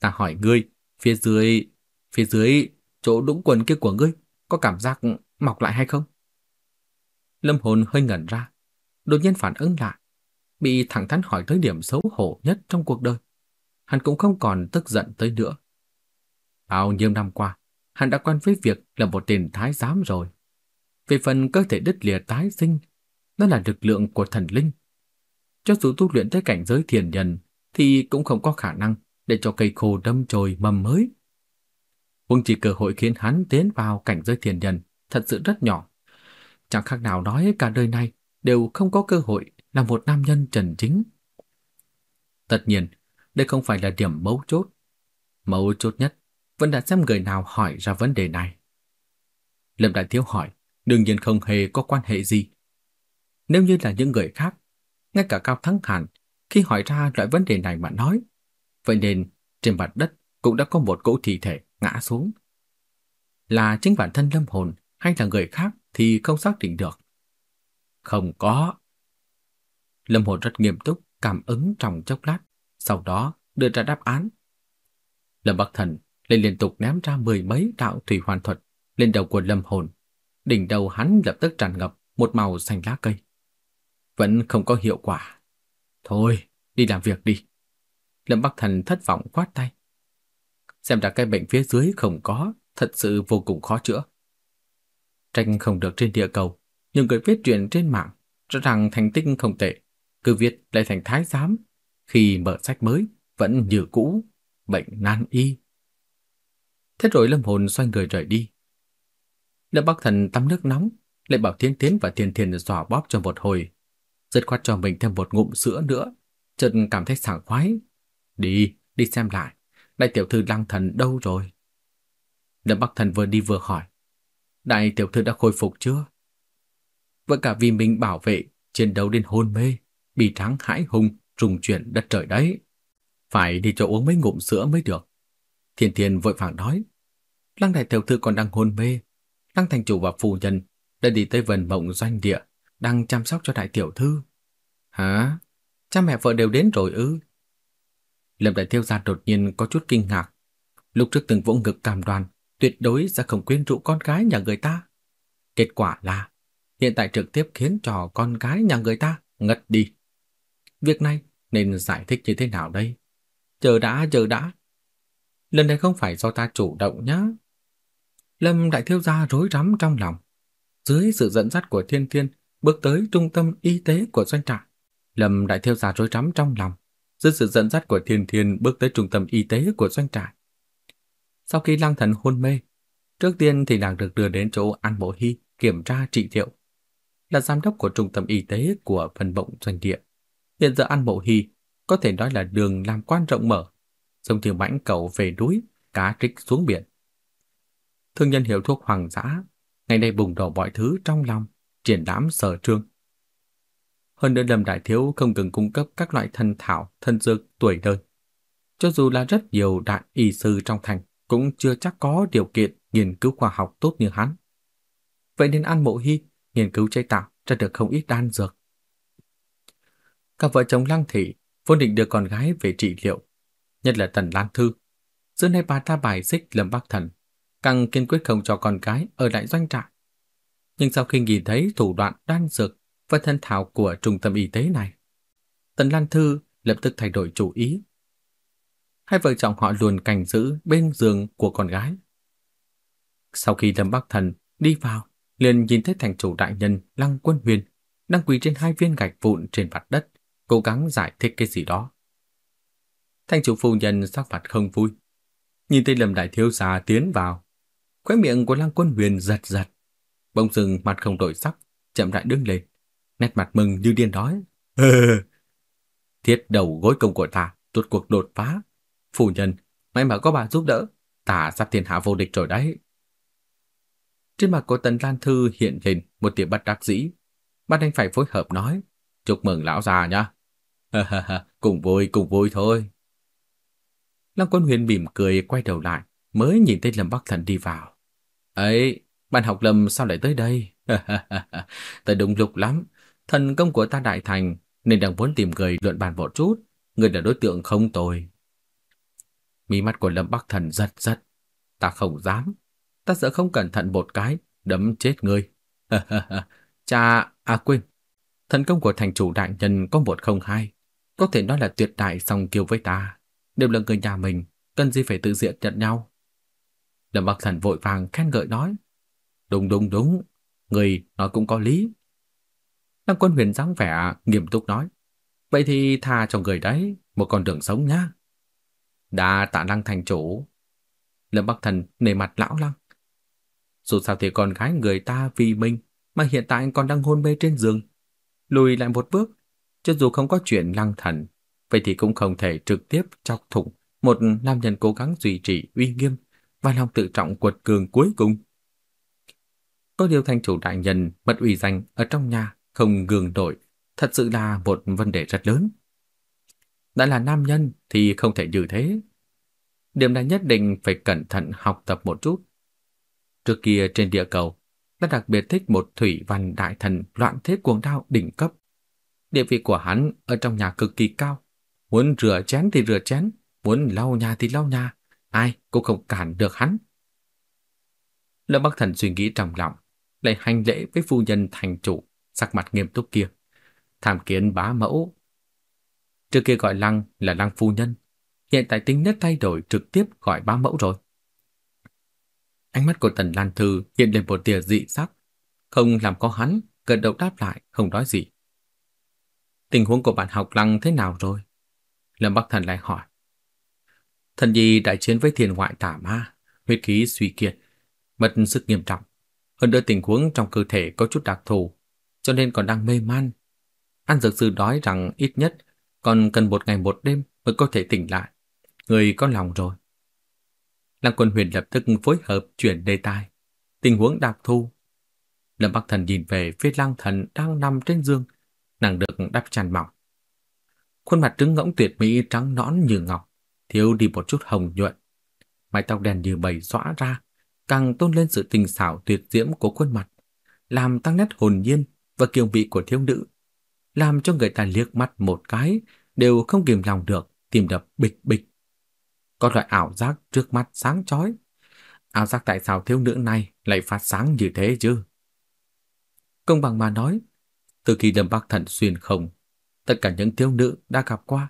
Ta hỏi ngươi, phía dưới, phía dưới, chỗ đũng quần kia của ngươi, có cảm giác mọc lại hay không? Lâm hồn hơi ngẩn ra, đột nhiên phản ứng lại, bị thẳng thắn hỏi tới điểm xấu hổ nhất trong cuộc đời. Hắn cũng không còn tức giận tới nữa. Bao nhiêu năm qua, hắn đã quen với việc là một tên thái giám rồi. Về phần cơ thể đứt lìa tái sinh, đó là lực lượng của thần linh. Cho dù tu luyện tới cảnh giới thiền nhân, thì cũng không có khả năng để cho cây khô đâm chồi mầm mới. Huống chỉ cơ hội khiến hắn tiến vào cảnh giới thiền nhân thật sự rất nhỏ. Chẳng khác nào nói cả đời này đều không có cơ hội là một nam nhân trần chính. Tất nhiên, đây không phải là điểm mấu chốt. Mấu chốt nhất vẫn là xem người nào hỏi ra vấn đề này. Lâm Đại Thiếu hỏi, đương nhiên không hề có quan hệ gì. Nếu như là những người khác, ngay cả Cao Thắng Hàn, khi hỏi ra loại vấn đề này mà nói, vậy nên trên mặt đất cũng đã có một cỗ thi thể ngã xuống. Là chính bản thân lâm hồn hay là người khác thì không xác định được. Không có. Lâm hồn rất nghiêm túc, cảm ứng trong chốc lát, sau đó đưa ra đáp án. Lâm Bắc Thần lại liên tục ném ra mười mấy đạo thủy hoàn thuật lên đầu của lâm hồn. Đỉnh đầu hắn lập tức tràn ngập một màu xanh lá cây. Vẫn không có hiệu quả. Thôi, đi làm việc đi. Lâm Bắc Thần thất vọng quát tay. Xem ra cái bệnh phía dưới không có, thật sự vô cùng khó chữa. Tranh không được trên địa cầu, nhiều người viết truyện trên mạng cho rằng thành tích không tệ, cứ viết lại thành thái giám. Khi mở sách mới, vẫn như cũ, bệnh nan y. Thế rồi lâm hồn xoay người rời đi. Lâm Bắc Thần tắm nước nóng, lại bảo Thiên Tiến và Thiên Thiên dò bóp cho một hồi. dứt khoát cho mình thêm một ngụm sữa nữa, chợt cảm thấy sảng khoái. Đi, đi xem lại, đại tiểu thư lang thần đâu rồi? Lâm Bắc Thần vừa đi vừa hỏi. Đại tiểu thư đã khôi phục chưa? Và cả vì mình bảo vệ, chiến đấu đến hôn mê, bị trắng hãi hùng, trùng chuyển đất trời đấy. Phải đi cho uống mấy ngụm sữa mới được. Thiên Thiên vội vàng nói. Lăng đại tiểu thư còn đang hôn mê. Lăng thành chủ và phu nhân đã đi tới vần mộng doanh địa, đang chăm sóc cho đại tiểu thư. Hả? Cha mẹ vợ đều đến rồi ư? Lâm đại thiếu gia đột nhiên có chút kinh ngạc. Lúc trước từng vỗ ngực cam đoan, tuyệt đối sẽ không quyến rũ con gái nhà người ta. Kết quả là, hiện tại trực tiếp khiến cho con gái nhà người ta ngất đi. Việc này nên giải thích như thế nào đây? Chờ đã, chờ đã. Lần này không phải do ta chủ động nhá. Lâm đại thiếu gia rối rắm trong lòng. Dưới sự dẫn dắt của thiên thiên, bước tới trung tâm y tế của doanh trại. Lâm đại thiếu gia rối rắm trong lòng. Dưới sự dẫn dắt của thiên thiên bước tới trung tâm y tế của doanh trại. Sau khi lang thần hôn mê, trước tiên thì nàng được đưa đến chỗ An Bộ Hy kiểm tra trị liệu. Là giám đốc của trung tâm y tế của phần bộng doanh địa. Hiện giờ An Bộ Hy có thể nói là đường làm quan rộng mở, giống như mãnh cầu về núi, cá trích xuống biển. Thương nhân hiệu thuốc hoàng dã, ngày nay bùng nổ mọi thứ trong lòng, triển lãm sở trương. Hơn nữa Lâm Đại Thiếu không ngừng cung cấp các loại thân thảo, thân dược tuổi đời. Cho dù là rất nhiều đại y sư trong thành, cũng chưa chắc có điều kiện nghiên cứu khoa học tốt như hắn. Vậy nên An Mộ Hy nghiên cứu chế tạo ra được không ít đan dược. Các vợ chồng Lăng Thị vốn định đưa con gái về trị liệu, nhất là Tần Lan Thư. Giữa nay bà ta bài xích Lâm Bắc Thần, càng kiên quyết không cho con gái ở lại doanh trại. Nhưng sau khi nhìn thấy thủ đoạn đan dược và thân thảo của trung tâm y tế này, Tần Lan Thư lập tức thay đổi chủ ý. Hai vợ chồng họ luôn cảnh giữ bên giường của con gái. Sau khi Lâm Bắc Thần đi vào, liền nhìn thấy thành chủ đại nhân Lăng Quân Huyền đang quỳ trên hai viên gạch vụn trên mặt đất, cố gắng giải thích cái gì đó. thành chủ phu nhân sắc mặt không vui. Nhìn thấy Lâm Đại Thiếu Gia tiến vào. Khóe miệng của Lăng Quân Huyền giật giật. Bỗng dừng mặt không đổi sắc, chậm rãi đứng lên. Nét mặt mừng như điên đói. [LAUGHS] Thiết đầu gối công của ta, tuột cuộc đột phá. Phu nhân, may mà có bà giúp đỡ. Ta sắp thiên hạ vô địch rồi đấy. Trên mặt của Tần Lan Thư hiện lên một tia bất đắc dĩ. Bắt anh phải phối hợp nói. Chúc mừng lão già nha. cùng vui, cùng vui thôi. Lăng Quân Huyền mỉm cười quay đầu lại, mới nhìn thấy Lâm Bắc Thần đi vào. Ấy, bạn học Lâm sao lại tới đây? tới đúng lúc lắm. Thần công của ta đại thành, nên đang muốn tìm người luận bàn một chút. Người là đối tượng không tồi. Mí mắt của Lâm Bắc Thần giật giật. Ta không dám. Ta sợ không cẩn thận một cái, đấm chết ngươi. [LAUGHS] Cha, à quên. Thần công của thành chủ đại nhân có một không hai. Có thể nói là tuyệt đại song kiêu với ta đều là người nhà mình, cần gì phải tự diện nhận nhau. Lâm Bắc Thần vội vàng khen ngợi nói. Đúng đúng đúng, người nói cũng có lý. Lăng quân huyền dáng vẻ nghiêm túc nói. Vậy thì tha cho người đấy, một con đường sống nhá. Đã tạ lăng thành chủ. Lâm Bắc Thần nề mặt lão lăng. Dù sao thì con gái người ta vì mình mà hiện tại còn đang hôn mê trên giường. Lùi lại một bước, cho dù không có chuyện lăng thần vậy thì cũng không thể trực tiếp chọc thủng một nam nhân cố gắng duy trì uy nghiêm và lòng tự trọng quật cường cuối cùng. Có điều thành chủ đại nhân mất uy danh ở trong nhà không gương nổi, thật sự là một vấn đề rất lớn. Đã là nam nhân thì không thể như thế. Điểm này nhất định phải cẩn thận học tập một chút. Trước kia trên địa cầu, ta đặc biệt thích một thủy văn đại thần loạn thế cuồng đao đỉnh cấp. Địa vị của hắn ở trong nhà cực kỳ cao, Muốn rửa chén thì rửa chén, muốn lau nhà thì lau nhà, ai cũng không cản được hắn. Lâm Bắc Thần suy nghĩ trong lòng, lại hành lễ với phu nhân thành chủ, sắc mặt nghiêm túc kia. Tham kiến bá mẫu. Trước kia gọi Lăng là Lăng phu nhân, hiện tại tính nét thay đổi trực tiếp gọi bá mẫu rồi. Ánh mắt của Tần Lan Thư hiện lên một tia dị sắc, không làm có hắn, gật đầu đáp lại, không nói gì. Tình huống của bạn học Lăng thế nào rồi? Lâm Bắc Thần lại hỏi. Thần nhi đại chiến với thiên ngoại tả ma, huyết khí suy kiệt, mất sức nghiêm trọng. Hơn nữa tình huống trong cơ thể có chút đặc thù, cho nên còn đang mê man. An dược sư nói rằng ít nhất còn cần một ngày một đêm mới có thể tỉnh lại. Người có lòng rồi. Lăng quân huyền lập tức phối hợp chuyển đề tài. Tình huống đặc thù. Lâm Bắc Thần nhìn về phía lăng thần đang nằm trên giường, nàng được đắp chăn mỏng. Khuôn mặt trứng ngỗng tuyệt mỹ trắng nõn như ngọc, thiếu đi một chút hồng nhuận. Mái tóc đen như bầy xõa ra, càng tôn lên sự tình xảo tuyệt diễm của khuôn mặt, làm tăng nét hồn nhiên và kiều vị của thiếu nữ, làm cho người ta liếc mắt một cái đều không kìm lòng được, tìm đập bịch bịch. Có loại ảo giác trước mắt sáng chói. Ảo giác tại sao thiếu nữ này lại phát sáng như thế chứ? Công bằng mà nói, từ khi Lâm Bắc Thần xuyên không, Tất cả những thiếu nữ đã gặp qua,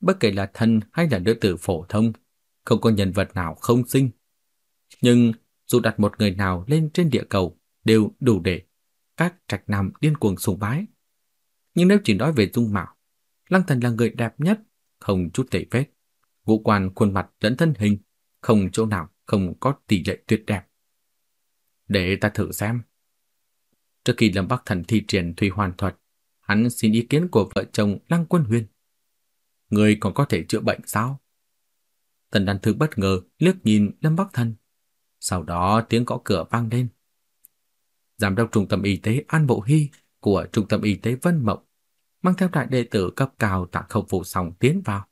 bất kể là thân hay là nữ tử phổ thông, không có nhân vật nào không sinh. Nhưng dù đặt một người nào lên trên địa cầu đều đủ để các trạch nam điên cuồng sùng bái. Nhưng nếu chỉ nói về dung mạo, Lăng Thần là người đẹp nhất, không chút tẩy vết, ngũ quan khuôn mặt lẫn thân hình, không chỗ nào không có tỷ lệ tuyệt đẹp. Để ta thử xem. Trước khi Lâm Bắc Thần thi triển Thủy Hoàn Thuật, hắn xin ý kiến của vợ chồng Lăng Quân Huyền. Người còn có thể chữa bệnh sao? Tần Đan Thư bất ngờ liếc nhìn Lâm Bắc Thần. Sau đó tiếng gõ cửa vang lên. Giám đốc trung tâm y tế An Bộ Hy của trung tâm y tế Vân Mộng mang theo đại đệ tử cấp cao tạ khẩu phụ sòng tiến vào.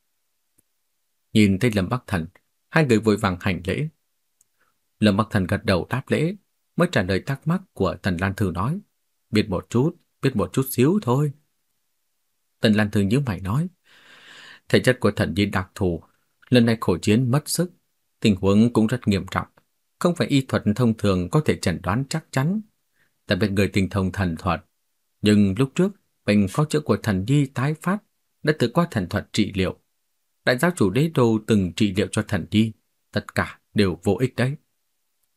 Nhìn thấy Lâm Bắc Thần, hai người vội vàng hành lễ. Lâm Bắc Thần gật đầu đáp lễ, mới trả lời thắc mắc của Tần Lan Thư nói. Biết một chút, biết một chút xíu thôi. Tần Lan Thư nhíu mày nói. Thể chất của thần di đặc thù, lần này khổ chiến mất sức, tình huống cũng rất nghiêm trọng. Không phải y thuật thông thường có thể chẩn đoán chắc chắn. Tại bên người tinh thông thần thuật. Nhưng lúc trước, bệnh khó chữa của thần nhi tái phát đã tự qua thần thuật trị liệu. Đại giáo chủ đế đô từng trị liệu cho thần đi, tất cả đều vô ích đấy.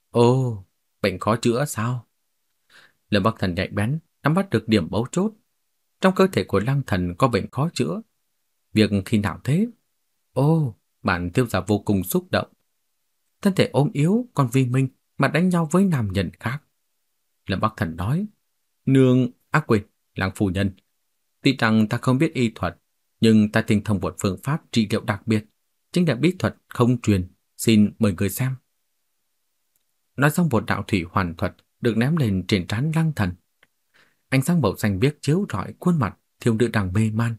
ô, bệnh khó chữa sao? Lâm Bắc Thần nhạy bén, nắm bắt được điểm bấu chốt. Trong cơ thể của Lăng Thần có bệnh khó chữa. Việc khi nào thế? Ô, bản tiêu giả vô cùng xúc động. Thân thể ôm yếu còn vì mình mà đánh nhau với nam nhân khác. Lâm Bắc Thần nói, Nương, ác quên, Lăng phu nhân. Tuy rằng ta không biết y thuật, nhưng ta tinh thông một phương pháp trị liệu đặc biệt, chính là bí thuật không truyền, xin mời người xem. Nói xong một đạo thủy hoàn thuật được ném lên trên trán lăng thần. Ánh sáng màu xanh biếc chiếu rọi khuôn mặt thiếu nữ đang mê man,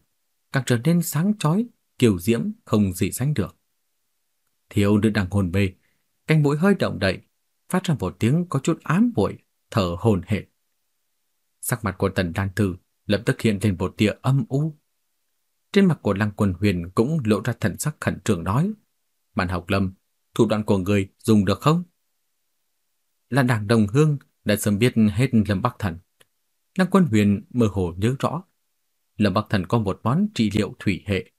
càng trở nên sáng chói, kiều diễm không gì sánh được. Thiếu nữ đang hồn mê, cánh mũi hơi động đậy, phát ra một tiếng có chút ám muội, thở hồn hển. Sắc mặt của Tần Đan Thư lập tức hiện lên một tia âm u. Trên mặt của Lăng Quân Huyền cũng lộ ra thần sắc khẩn trương nói: "Bạn học Lâm, thủ đoạn của người dùng được không?" Là đảng đồng hương đã sớm biết hết Lâm Bắc Thần. Lăng Quân Huyền mơ hồ nhớ rõ, Lâm Bắc Thần có một món trị liệu thủy hệ.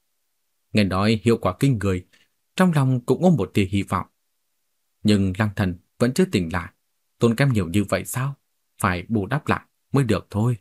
Nghe nói hiệu quả kinh người, trong lòng cũng ôm một tia hy vọng. Nhưng Lăng Thần vẫn chưa tỉnh lại, tốn kém nhiều như vậy sao? Phải bù đắp lại mới được thôi.